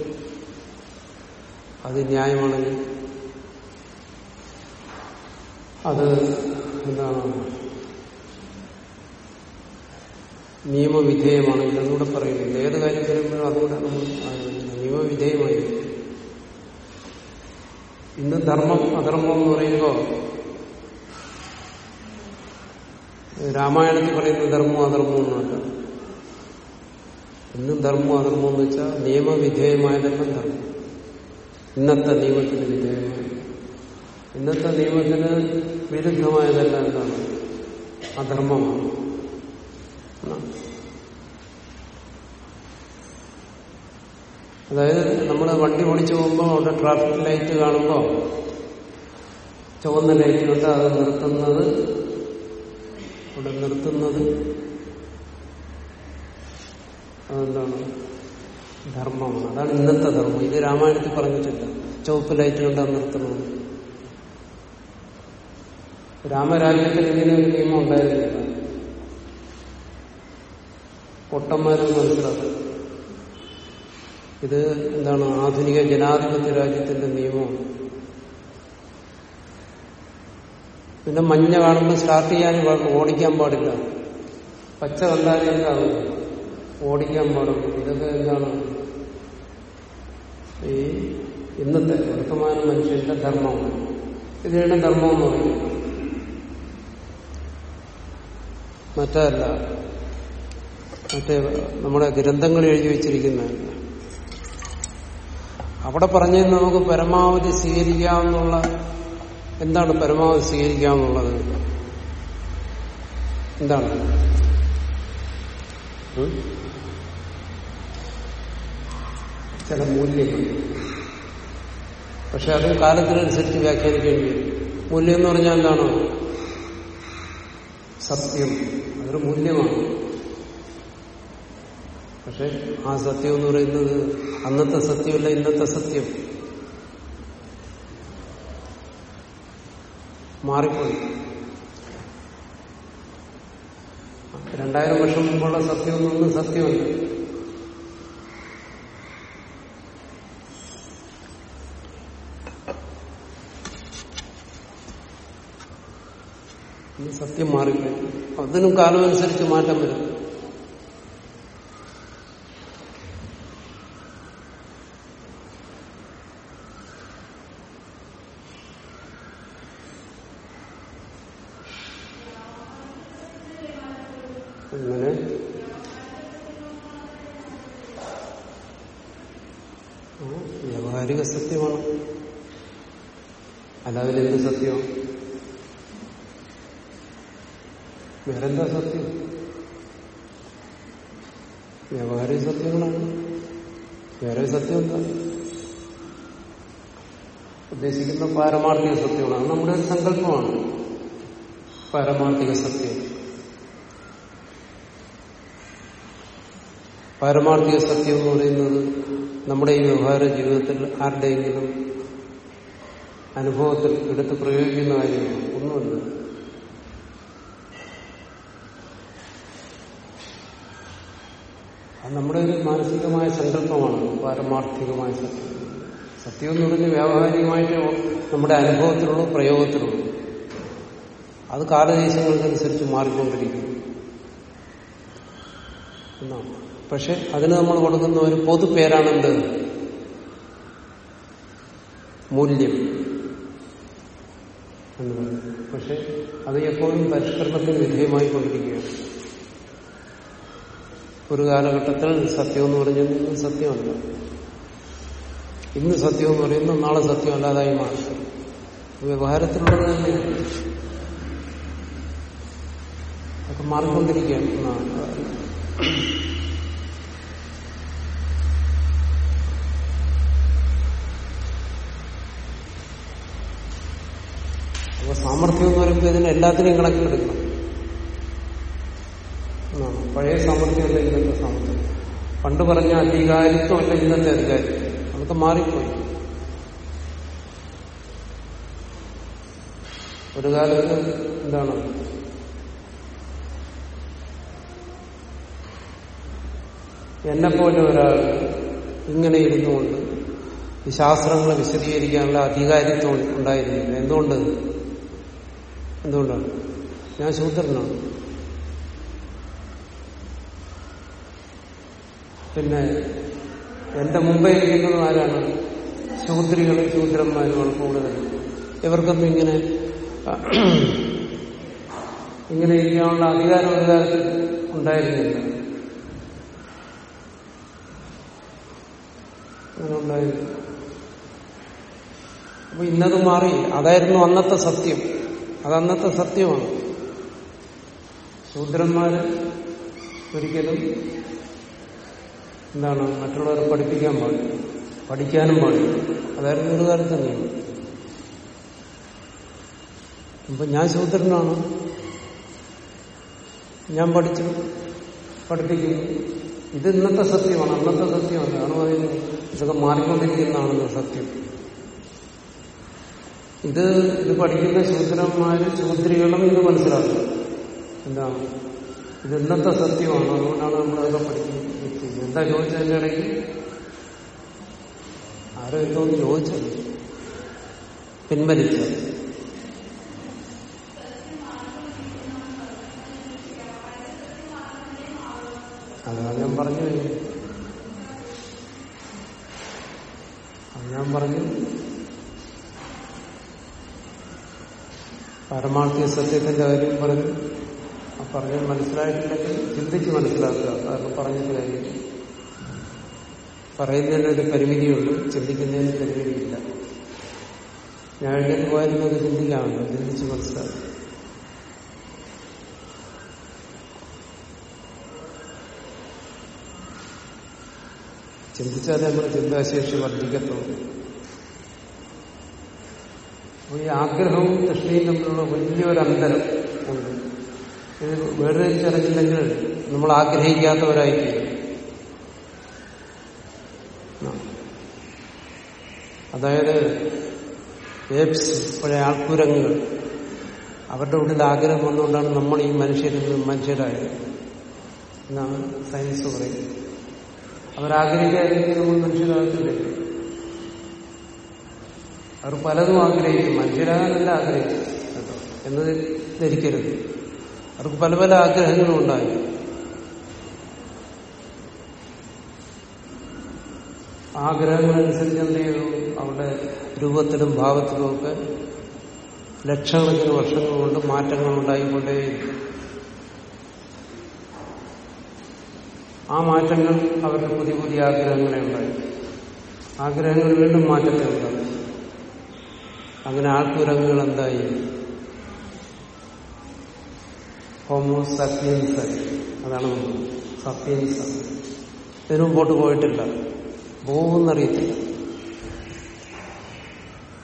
അത് ന്യായമാണെങ്കിൽ അത് എന്താണ് നിയമവിധേയമാണെങ്കിൽ അതുകൂടെ പറയുന്നില്ല ഏത് കാര്യം വരുമ്പോഴും അതുകൂടെ നമ്മൾ ആലോചിക്കണം. ഇന്ന് ധർമ്മം അധർമ്മം എന്ന് പറയുമ്പോൾ രാമായണത്തിൽ പറയുന്ന ധർമ്മം അധർമ്മം ഒന്നുമല്ല ഇന്നും ധർമ്മം അധർമ്മം എന്ന് വെച്ചാൽ നിയമവിധേയമായതെല്ലാം ധർമ്മം ഇന്നത്തെ നിയമത്തിന് വിധേയമായി ഇന്നത്തെ നിയമത്തിന് വിരുദ്ധമായതെല്ലാം എന്താണ്? അധർമ്മമാണ്. അതായത് നമ്മൾ വണ്ടി ഓടിച്ചു പോകുമ്പോൾ അവിടെ ട്രാഫിക് ലൈറ്റ് കാണുമ്പോൾ ചുവന്ന ലൈറ്റ് കൊണ്ട് അത് നിർത്തുന്നത് അവിടെ നിർത്തുന്നത്. അതെന്താണ്? ധർമ്മമാണ്. അതാണ് ഇന്നത്തെ ധർമ്മം. ഇത് രാമായണത്തിൽ പറഞ്ഞിട്ടില്ല. ചുവപ്പ് ലൈറ്റ് കൊണ്ട് നിർത്തുന്നത്. രാമരാജ്യത്തിൽ ഇങ്ങനെ ഒരു നിയമം ഉണ്ടായിരുന്നില്ല. പൊട്ടന്മാരും മനസ്സിലാക്കും ഇത് എന്താണ് ആധുനിക ജനാധിപത്യ രാജ്യത്തിന്റെ നിയമമാണ് പിന്നെ മഞ്ഞ കാണുമ്പോൾ സ്റ്റാർട്ട് ചെയ്യാനും പാടില്ല ഓടിക്കാൻ പാടില്ല. പച്ച കണ്ടാലും എന്താകും ഓടിക്കാൻ പാടുള്ളൂ ഇതൊക്കെ എന്താണ്? ഈ ഇന്നത്തെ വർത്തമാന മനുഷ്യന്റെ ധർമ്മമാണ് ഇതിനാണ് ധർമ്മം എന്ന് പറയുന്നത് മറ്റല്ല മറ്റേ നമ്മുടെ ഗ്രന്ഥങ്ങൾ എഴുതി വെച്ചിരിക്കുന്നതല്ല അവിടെ പറഞ്ഞത് നമുക്ക് പരമാവധി സ്വീകരിക്കാമെന്നുള്ള എന്താണ് പരമാവധി സ്വീകരിക്കാമെന്നുള്ളത്? എന്താണ്? ചില മൂല്യങ്ങൾ. പക്ഷെ അത് കാലത്തിനനുസരിച്ച് വ്യാഖ്യാനിക്കേണ്ടി വരും. മൂല്യം എന്ന് പറഞ്ഞാൽ എന്താണ്? സത്യം. അതൊരു മൂല്യമാണ്. പക്ഷെ ആ സത്യം എന്ന് പറയുന്നത് അന്നത്തെ സത്യമല്ല ഇന്നത്തെ സത്യം. മാറിപ്പോയി. രണ്ടായിരം വർഷം മുമ്പുള്ള സത്യം എന്നൊന്നും സത്യമല്ല. സത്യം മാറിപ്പോയി. അതിനും കാലമനുസരിച്ച് മാറ്റം വരും അങ്ങനെ ആ, വ്യാവഹാരിക സത്യമാണ് അല്ലാതെ എന്ത് സത്യം? വേറെന്താ സത്യം? വ്യാവഹാരിക സത്യങ്ങളാണ്. വേറെ സത്യം എന്താ? ഉദ്ദേശിക്കുന്ന പാരമാർത്ഥിക സത്യങ്ങളാണ്. നമ്മുടെ സങ്കല്പമാണ്. പാരമാർത്ഥിക സത്യം. പാരമാർത്ഥിക സത്യം എന്ന് പറയുന്നത് നമ്മുടെ ഈ വ്യവഹാര ജീവിതത്തിൽ ആരുടെയെങ്കിലും അനുഭവത്തിൽ എടുത്ത് പ്രയോഗിക്കുന്ന കാര്യമാണ് ഒന്നുമല്ല. അത് നമ്മുടെ ഒരു മാനസികമായ സങ്കല്പമാണ് പാരമാർത്ഥികമായ സത്യം. സത്യം എന്ന് പറഞ്ഞ് വ്യാവഹാരികമായിട്ട് നമ്മുടെ അനുഭവത്തിലുള്ള പ്രയോഗത്തിലുള്ള അത് കാലദേശങ്ങൾക്കനുസരിച്ച് മാറിക്കൊണ്ടിരിക്കുന്നു. എന്നാണ് പക്ഷെ അതിന് നമ്മൾ കൊടുക്കുന്ന ഒരു പൊതു പേരാണെന്ത് മൂല്യം. എന്ന് പറയുന്നത് പക്ഷെ അത് എപ്പോഴും പരിഷ്കരണത്തിന് വിധേയമായി കൊണ്ടിരിക്കുകയാണ് ഒരു കാലഘട്ടത്തിൽ സത്യം എന്ന് പറഞ്ഞാൽ ഇന്ന് സത്യമല്ല. ഇന്ന് സത്യം എന്ന് പറയുന്നു നാളെ സത്യം അല്ലാതായി മാറി. വ്യവഹാരത്തിലുള്ളത് തന്നെ അതൊക്കെ മാറിക്കൊണ്ടിരിക്കുകയാണ് എന്നാണ് അപ്പൊ സാമർഥ്യം എന്ന് പറയുമ്പോൾ ഇതിന് എല്ലാത്തിനെയും കണക്കിലെടുക്കണം പഴയ സാമർഥ്യമല്ല ഇന്നത്തെ സാമർഥ്യം. പണ്ട് പറഞ്ഞ അധികാരിത്വമല്ല ഇന്നത്തെ അധികാരിത്വം. അതൊക്കെ മാറിപ്പോയി. ഒരു കാലത്ത് എന്താണ്? എന്നെപ്പോലെ ഒരാൾ ഇങ്ങനെ ഇരുന്നുകൊണ്ട് ശാസ്ത്രങ്ങളെ വിശദീകരിക്കാനുള്ള അധികാരിത്വം ഉണ്ടായിരുന്നില്ല. എന്തുകൊണ്ട്? എന്തുകൊണ്ടാണ്? ഞാൻ ശൂദ്രനാണ് പിന്നെ എന്റെ മുമ്പേ ഇരിക്കുന്നത് ആരാണ്? ശൂദ്രികളും ശൂദ്രന്മാരുമാണ് കൂടുതൽ. ഇവർക്കൊന്നും ഇങ്ങനെ ഇങ്ങനെ ഇരിക്കാനുള്ള അധികാരം കാലത്ത് ഉണ്ടായിരുന്നില്ല. അപ്പൊ ഇന്നത് മാറി. അതായിരുന്നു അന്നത്തെ സത്യം. അത് അന്നത്തെ സത്യമാണ്. ശൂദ്രന്മാര് ഒരിക്കലും എന്താണ് മറ്റുള്ളവരെ പഠിപ്പിക്കാൻ പാടില്ല. പഠിക്കാനും പാടില്ല. അതായിരുന്നു ഒരു കാലത്ത് തന്നെയാണ്. അപ്പൊ ഞാൻ ശൂദ്രനാണ്. ഞാൻ പഠിച്ചു പഠിപ്പിക്കുന്നു. ഇത് ഇന്നത്തെ സത്യമാണ്. അന്നത്തെ സത്യമാണ്. കാരണം പറയുന്നത്. ഇതൊക്കെ മാറിക്കൊണ്ടിരിക്കുന്നതാണെന്ന് സത്യം. ഇത് ഇത് പഠിക്കുന്ന ശൂദ്രന്മാരും ശൂദ്രികളും ഇത് മനസ്സിലാക്കുക എന്താണ്? ഇത് ഇന്നത്തെ സത്യമാണ്. അതുകൊണ്ടാണ് നമ്മളതൊക്കെ പഠിക്കുന്നത് എന്താ ചോദിച്ചതിന്റെ ഇടയ്ക്ക്? ആരോ എന്തോന്ന് ചോദിച്ചത്. പിൻവലിച്ചത്. അതാണ് ഞാൻ പറഞ്ഞു അത് ഞാൻ പറഞ്ഞു. പരമാർത്ഥിക സത്യത്തിന്റെ കാര്യം പറഞ്ഞു. ആ പറഞ്ഞത് മനസ്സിലായിട്ടില്ലെങ്കിൽ ചിന്തിച്ച് മനസ്സിലാക്കുക. കാരണം പറഞ്ഞിട്ട് കാര്യം പറയുന്നതിനൊരു പരിമിതിയുണ്ട്. ചിന്തിക്കുന്നതിന് പരിമിതിയില്ല. ഞാൻ എഴുതി പോയിരുന്നത് ചിന്തിക്കാമല്ലോ. ചിന്തിച്ച് മനസ്സിലാക്കുക. ചിന്തിച്ചാലേ നമ്മുടെ ചിന്താശേഷി വർദ്ധിക്കത്തുള്ളൂ. അപ്പോൾ ഈ ആഗ്രഹവും തൃഷ്ണയും തമ്മിലുള്ള വലിയൊരു അന്തരം ഉണ്ട്. ഇത് വേർതിരിച്ചറിഞ്ഞില്ലെങ്കിൽ നമ്മൾ ആഗ്രഹിക്കാത്തവരായിരിക്കും അതായത് ഏപ്സ് പഴയ ആൾക്കുരങ്ങുകൾ അവരുടെ ഉള്ളിൽ ആഗ്രഹം വന്നുകൊണ്ടാണ് നമ്മൾ ഈ മനുഷ്യരിൽ മനുഷ്യരായത്. എന്നാണ് സയൻസ് പറയുന്നത്. അവരാഗ്രഹിക്കാതിരിക്കും നമ്മൾ മനുഷ്യരാകത്തില്ലേ. അവർ പലതും ആഗ്രഹിക്കും. മനുഷ്യരാകാനല്ല ആഗ്രഹിക്കും കേട്ടോ. ധരിക്കരുത്. അവർക്ക് പല പല ആഗ്രഹങ്ങളും ഉണ്ടായി. ആഗ്രഹങ്ങളനുസരിച്ച് എന്ത് ചെയ്തു? അവരുടെ രൂപത്തിലും ഭാവത്തിലും ഒക്കെ ലക്ഷക്കണക്കിന് വർഷങ്ങൾ കൊണ്ട് മാറ്റങ്ങൾ ഉണ്ടായിക്കൊണ്ടേ ആ മാറ്റങ്ങൾ അവരുടെ പുതിയ പുതിയ ആഗ്രഹങ്ങളെ ഉണ്ടായി. ആഗ്രഹങ്ങൾ വീണ്ടും മാറ്റത്തെ ഉണ്ടായി. അങ്ങനെ ആൾക്കുരങ്ങുകൾ എന്തായി ഹോമോ സത്യൻസ് അതാണ് സപ്പിയൻസ് ഇതിനു മുമ്പോട്ട് പോയിട്ടില്ല. പോകുമെന്നറിയത്തില്ല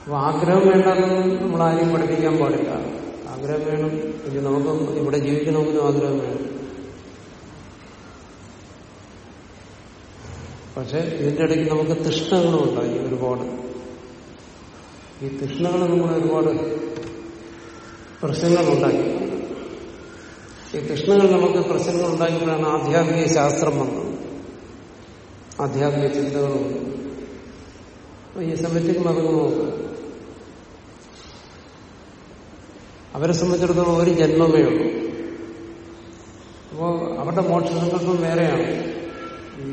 അപ്പൊ ആഗ്രഹം വേണ്ടെന്ന് നമ്മൾ ആരെയും പഠിപ്പിക്കാൻ പാടില്ല. ആഗ്രഹം വേണം. ഇനി നമുക്കും ഇവിടെ ജീവിക്കണമെന്നും ആഗ്രഹം വേണം. പക്ഷെ ഇതിന്റെ ഇടയ്ക്ക് നമുക്ക് തൃഷ്ണകളും ഉണ്ടായി ഒരുപാട്. ഈ തൃഷ്ണകൾ നമ്മളെ ഒരുപാട് പ്രശ്നങ്ങളുണ്ടാക്കി. ഈ തൃഷ്ണകൾ നമുക്ക് പ്രശ്നങ്ങൾ ഉണ്ടാക്കിയപ്പോഴാണ് ആധ്യാത്മിക ശാസ്ത്രം വന്നത്. ആധ്യാത്മിക ചിന്തകളും ഈ സെമറ്റിക് മതങ്ങൾ നോക്കുക അവരെ സംബന്ധിച്ചിടത്തോളം ഒരു ജന്മമേ ഉള്ളൂ. അപ്പോ അവരുടെ മോക്ഷസങ്കല്പം വേറെയാണ്.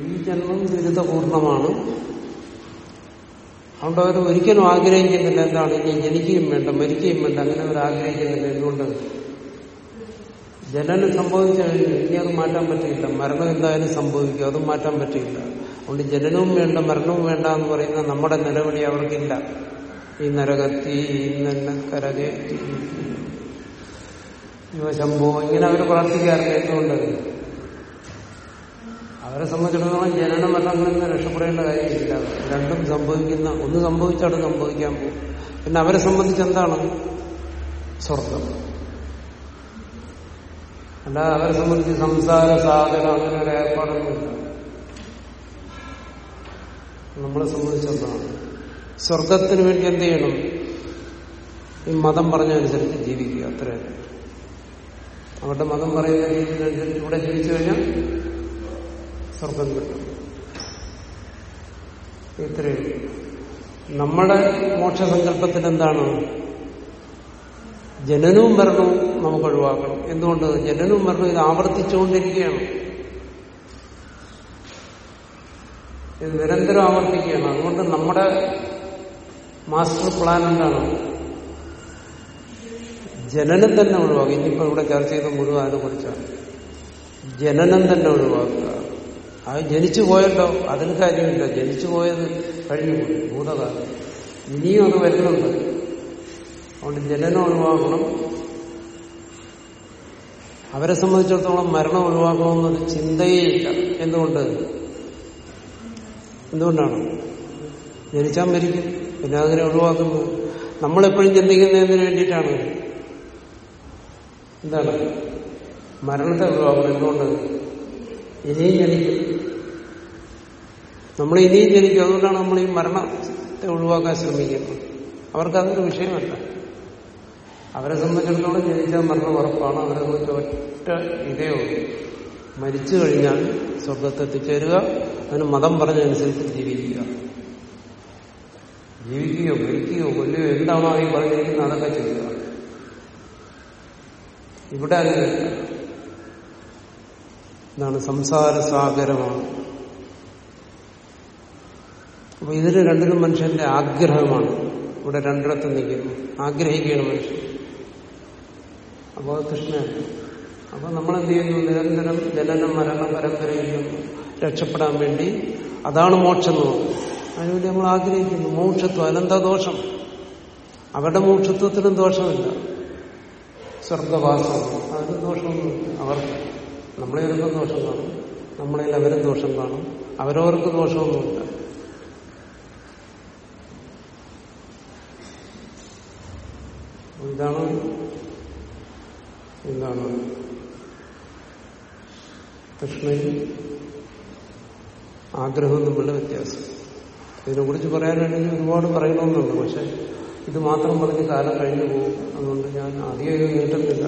ഈ ജന്മം ദുരിതപൂർണമാണ്. അതുകൊണ്ട് അവർ ഒരിക്കലും ആഗ്രഹിക്കുന്നില്ല എന്താണ് ഇനി ജനിക്കുകയും വേണ്ട മരിക്കുകയും വേണ്ട അങ്ങനെ അവർ ആഗ്രഹിക്കുന്നില്ല എന്തുകൊണ്ട്? ജനനം സംഭവിച്ചു കഴിഞ്ഞു ഇനി അത് മാറ്റാൻ പറ്റില്ല. മരണം എന്തായാലും സംഭവിക്കും അതും മാറ്റാൻ പറ്റില്ല. അതുകൊണ്ട് ജനനവും വേണ്ട മരണവും വേണ്ട എന്ന് പറയുന്ന നമ്മുടെ നിലവിളി അവർക്കില്ല. ഈ നരകത്തി ഇന്നെ യുവശംഭോ ഇങ്ങനെ അവർ പ്രാർത്ഥിക്കാറില്ല എന്തുകൊണ്ട്? അവരെ സംബന്ധിച്ചിടത്തോളം ജനന മരണങ്ങളിൽ നിന്ന് രക്ഷപ്പെടേണ്ട കാര്യമില്ല. രണ്ടും സംഭവിക്കുന്ന ഒന്ന് സംഭവിച്ചാണ് സംഭവിക്കാൻ പോകും പിന്നെ അവരെ സംബന്ധിച്ച് എന്താണ്? സ്വർഗം. അല്ലാതെ അവരെ സംബന്ധിച്ച് സംസാര സാധന അങ്ങനെ ഒരു ഏർപ്പാടൊന്നുമില്ല നമ്മളെ സംബന്ധിച്ചെന്താണ് സ്വർഗത്തിന് വേണ്ടി എന്ത് ചെയ്യണം? ഈ മതം പറഞ്ഞതനുസരിച്ച് ജീവിക്കുക. അത്രയല്ല അവരുടെ മതം പറയുന്ന രീതിയിലനുസരിച്ച് ഇവിടെ ജീവിച്ചു കഴിഞ്ഞാൽ സ്വർഗം കിട്ടും. ഇത്രയും നമ്മുടെ മോക്ഷസങ്കല്പത്തിൽ എന്താണ്? ജനനവും മരണവും നമുക്ക് ഒഴിവാക്കണം. എന്തുകൊണ്ട്? ജനനവും മരണവും ഇത് ആവർത്തിച്ചുകൊണ്ടിരിക്കുകയാണ്. ഇത് നിരന്തരം ആവർത്തിക്കുകയാണ്. അതുകൊണ്ട് നമ്മുടെ മാസ്റ്റർ പ്ലാൻ എന്താണ്? ജനനം തന്നെ ഒഴിവാക്കുക. ഇനിയിപ്പോ ഇവിടെ ചർച്ച ചെയ്ത മുഴുവൻ അതിനെ കുറിച്ചാണ് ജനനം തന്നെ ഒഴിവാക്കുക. അത് ജനിച്ചു പോയല്ലോ. അതിന് കാര്യമില്ല. ജനിച്ചു പോയത് കഴിഞ്ഞു പോയി. ഭൂതകാലം. ഇനിയും അത് വരുന്നുണ്ട്. അതുകൊണ്ട് ജനനം ഒഴിവാക്കണം. അവരെ സംബന്ധിച്ചിടത്തോളം മരണം ഒഴിവാക്കണമെന്നൊരു ചിന്തയേ ഇല്ല എന്തുകൊണ്ട്? എന്തുകൊണ്ടാണ്? ജനിച്ചാൽ മരിക്കും. പിന്നെ അതിനെ ഒഴിവാക്കുന്നു. നമ്മളെപ്പോഴും ചിന്തിക്കുന്നതിന് വേണ്ടിയിട്ടാണ്. എന്താണ്? മരണത്തെ ഒഴിവാക്കണം. എന്തുകൊണ്ട്? ഇനിയും ജനിക്കും. നമ്മൾ ഇനിയും ജനിക്കും. അതുകൊണ്ടാണ് നമ്മൾ ഈ മരണത്തെ ഒഴിവാക്കാൻ ശ്രമിക്കുന്നത്. അവർക്കതൊരു വിഷയമല്ല. അവരെ സംബന്ധിച്ചിടത്തോളം ജനിച്ചാൽ മരണം ഉറപ്പാണ്. അവരെ സംബന്ധിച്ച് ഒറ്റ ഇതേ മരിച്ചു കഴിഞ്ഞാൽ സ്വർഗത്തെത്തിച്ചേരുക അതിന് മതം പറഞ്ഞതനുസരിച്ച് ജീവിക്കുക. ജീവിക്കുകയോ മരിക്കുകയോ കൊല്ലുകയോ എന്താണോ ഈ പറഞ്ഞിരിക്കുന്നത് അതൊക്കെ ചെയ്യുക. ഇവിടെ അങ്ങനെയല്ല. എന്താണ് സംസാര സാഗരമാണ് അപ്പൊ ഇതിന് രണ്ടിലും മനുഷ്യന്റെ ആഗ്രഹമാണ്. ഇവിടെ രണ്ടിടത്ത് നിൽക്കുന്നു. ആഗ്രഹിക്കുകയാണ് മനുഷ്യൻ. അപ്പോൾ കൃഷ്ണയാണ് അപ്പൊ നമ്മളെന്ത് ചെയ്യുന്നു? നിരന്തരം ജനനം മരണം പരമ്പരയിലും രക്ഷപ്പെടാൻ വേണ്ടി അതാണ് മോക്ഷം എന്ന് പറയുന്നത്. അതിനുവേണ്ടി നമ്മൾ ആഗ്രഹിക്കുന്നു. മോക്ഷത്വം. അനന്ത ദോഷം? അവരുടെ മോക്ഷത്വത്തിനും ദോഷമില്ല. സ്വർഗവാസം. അതിന് ദോഷമൊന്നുമില്ല അവർക്ക്. നമ്മളെ വരുമ്പോൾ ദോഷം കാണും. നമ്മളെ അവരും ദോഷം കാണും. അവരവർക്ക് ദോഷമൊന്നുമില്ല. ഇതാണ് എന്താണ്? തൃഷ്ണയും ആഗ്രഹവും തമ്മിലുള്ള വ്യത്യാസം. ഇതിനെക്കുറിച്ച് പറയാനാണെങ്കിൽ ഒരുപാട് പറയണമെന്നുണ്ട് പക്ഷെ ഇത് മാത്രം പറഞ്ഞ് കാലം കഴിഞ്ഞു പോകും. അതുകൊണ്ട് ഞാൻ അധികം നീട്ടുന്നില്ല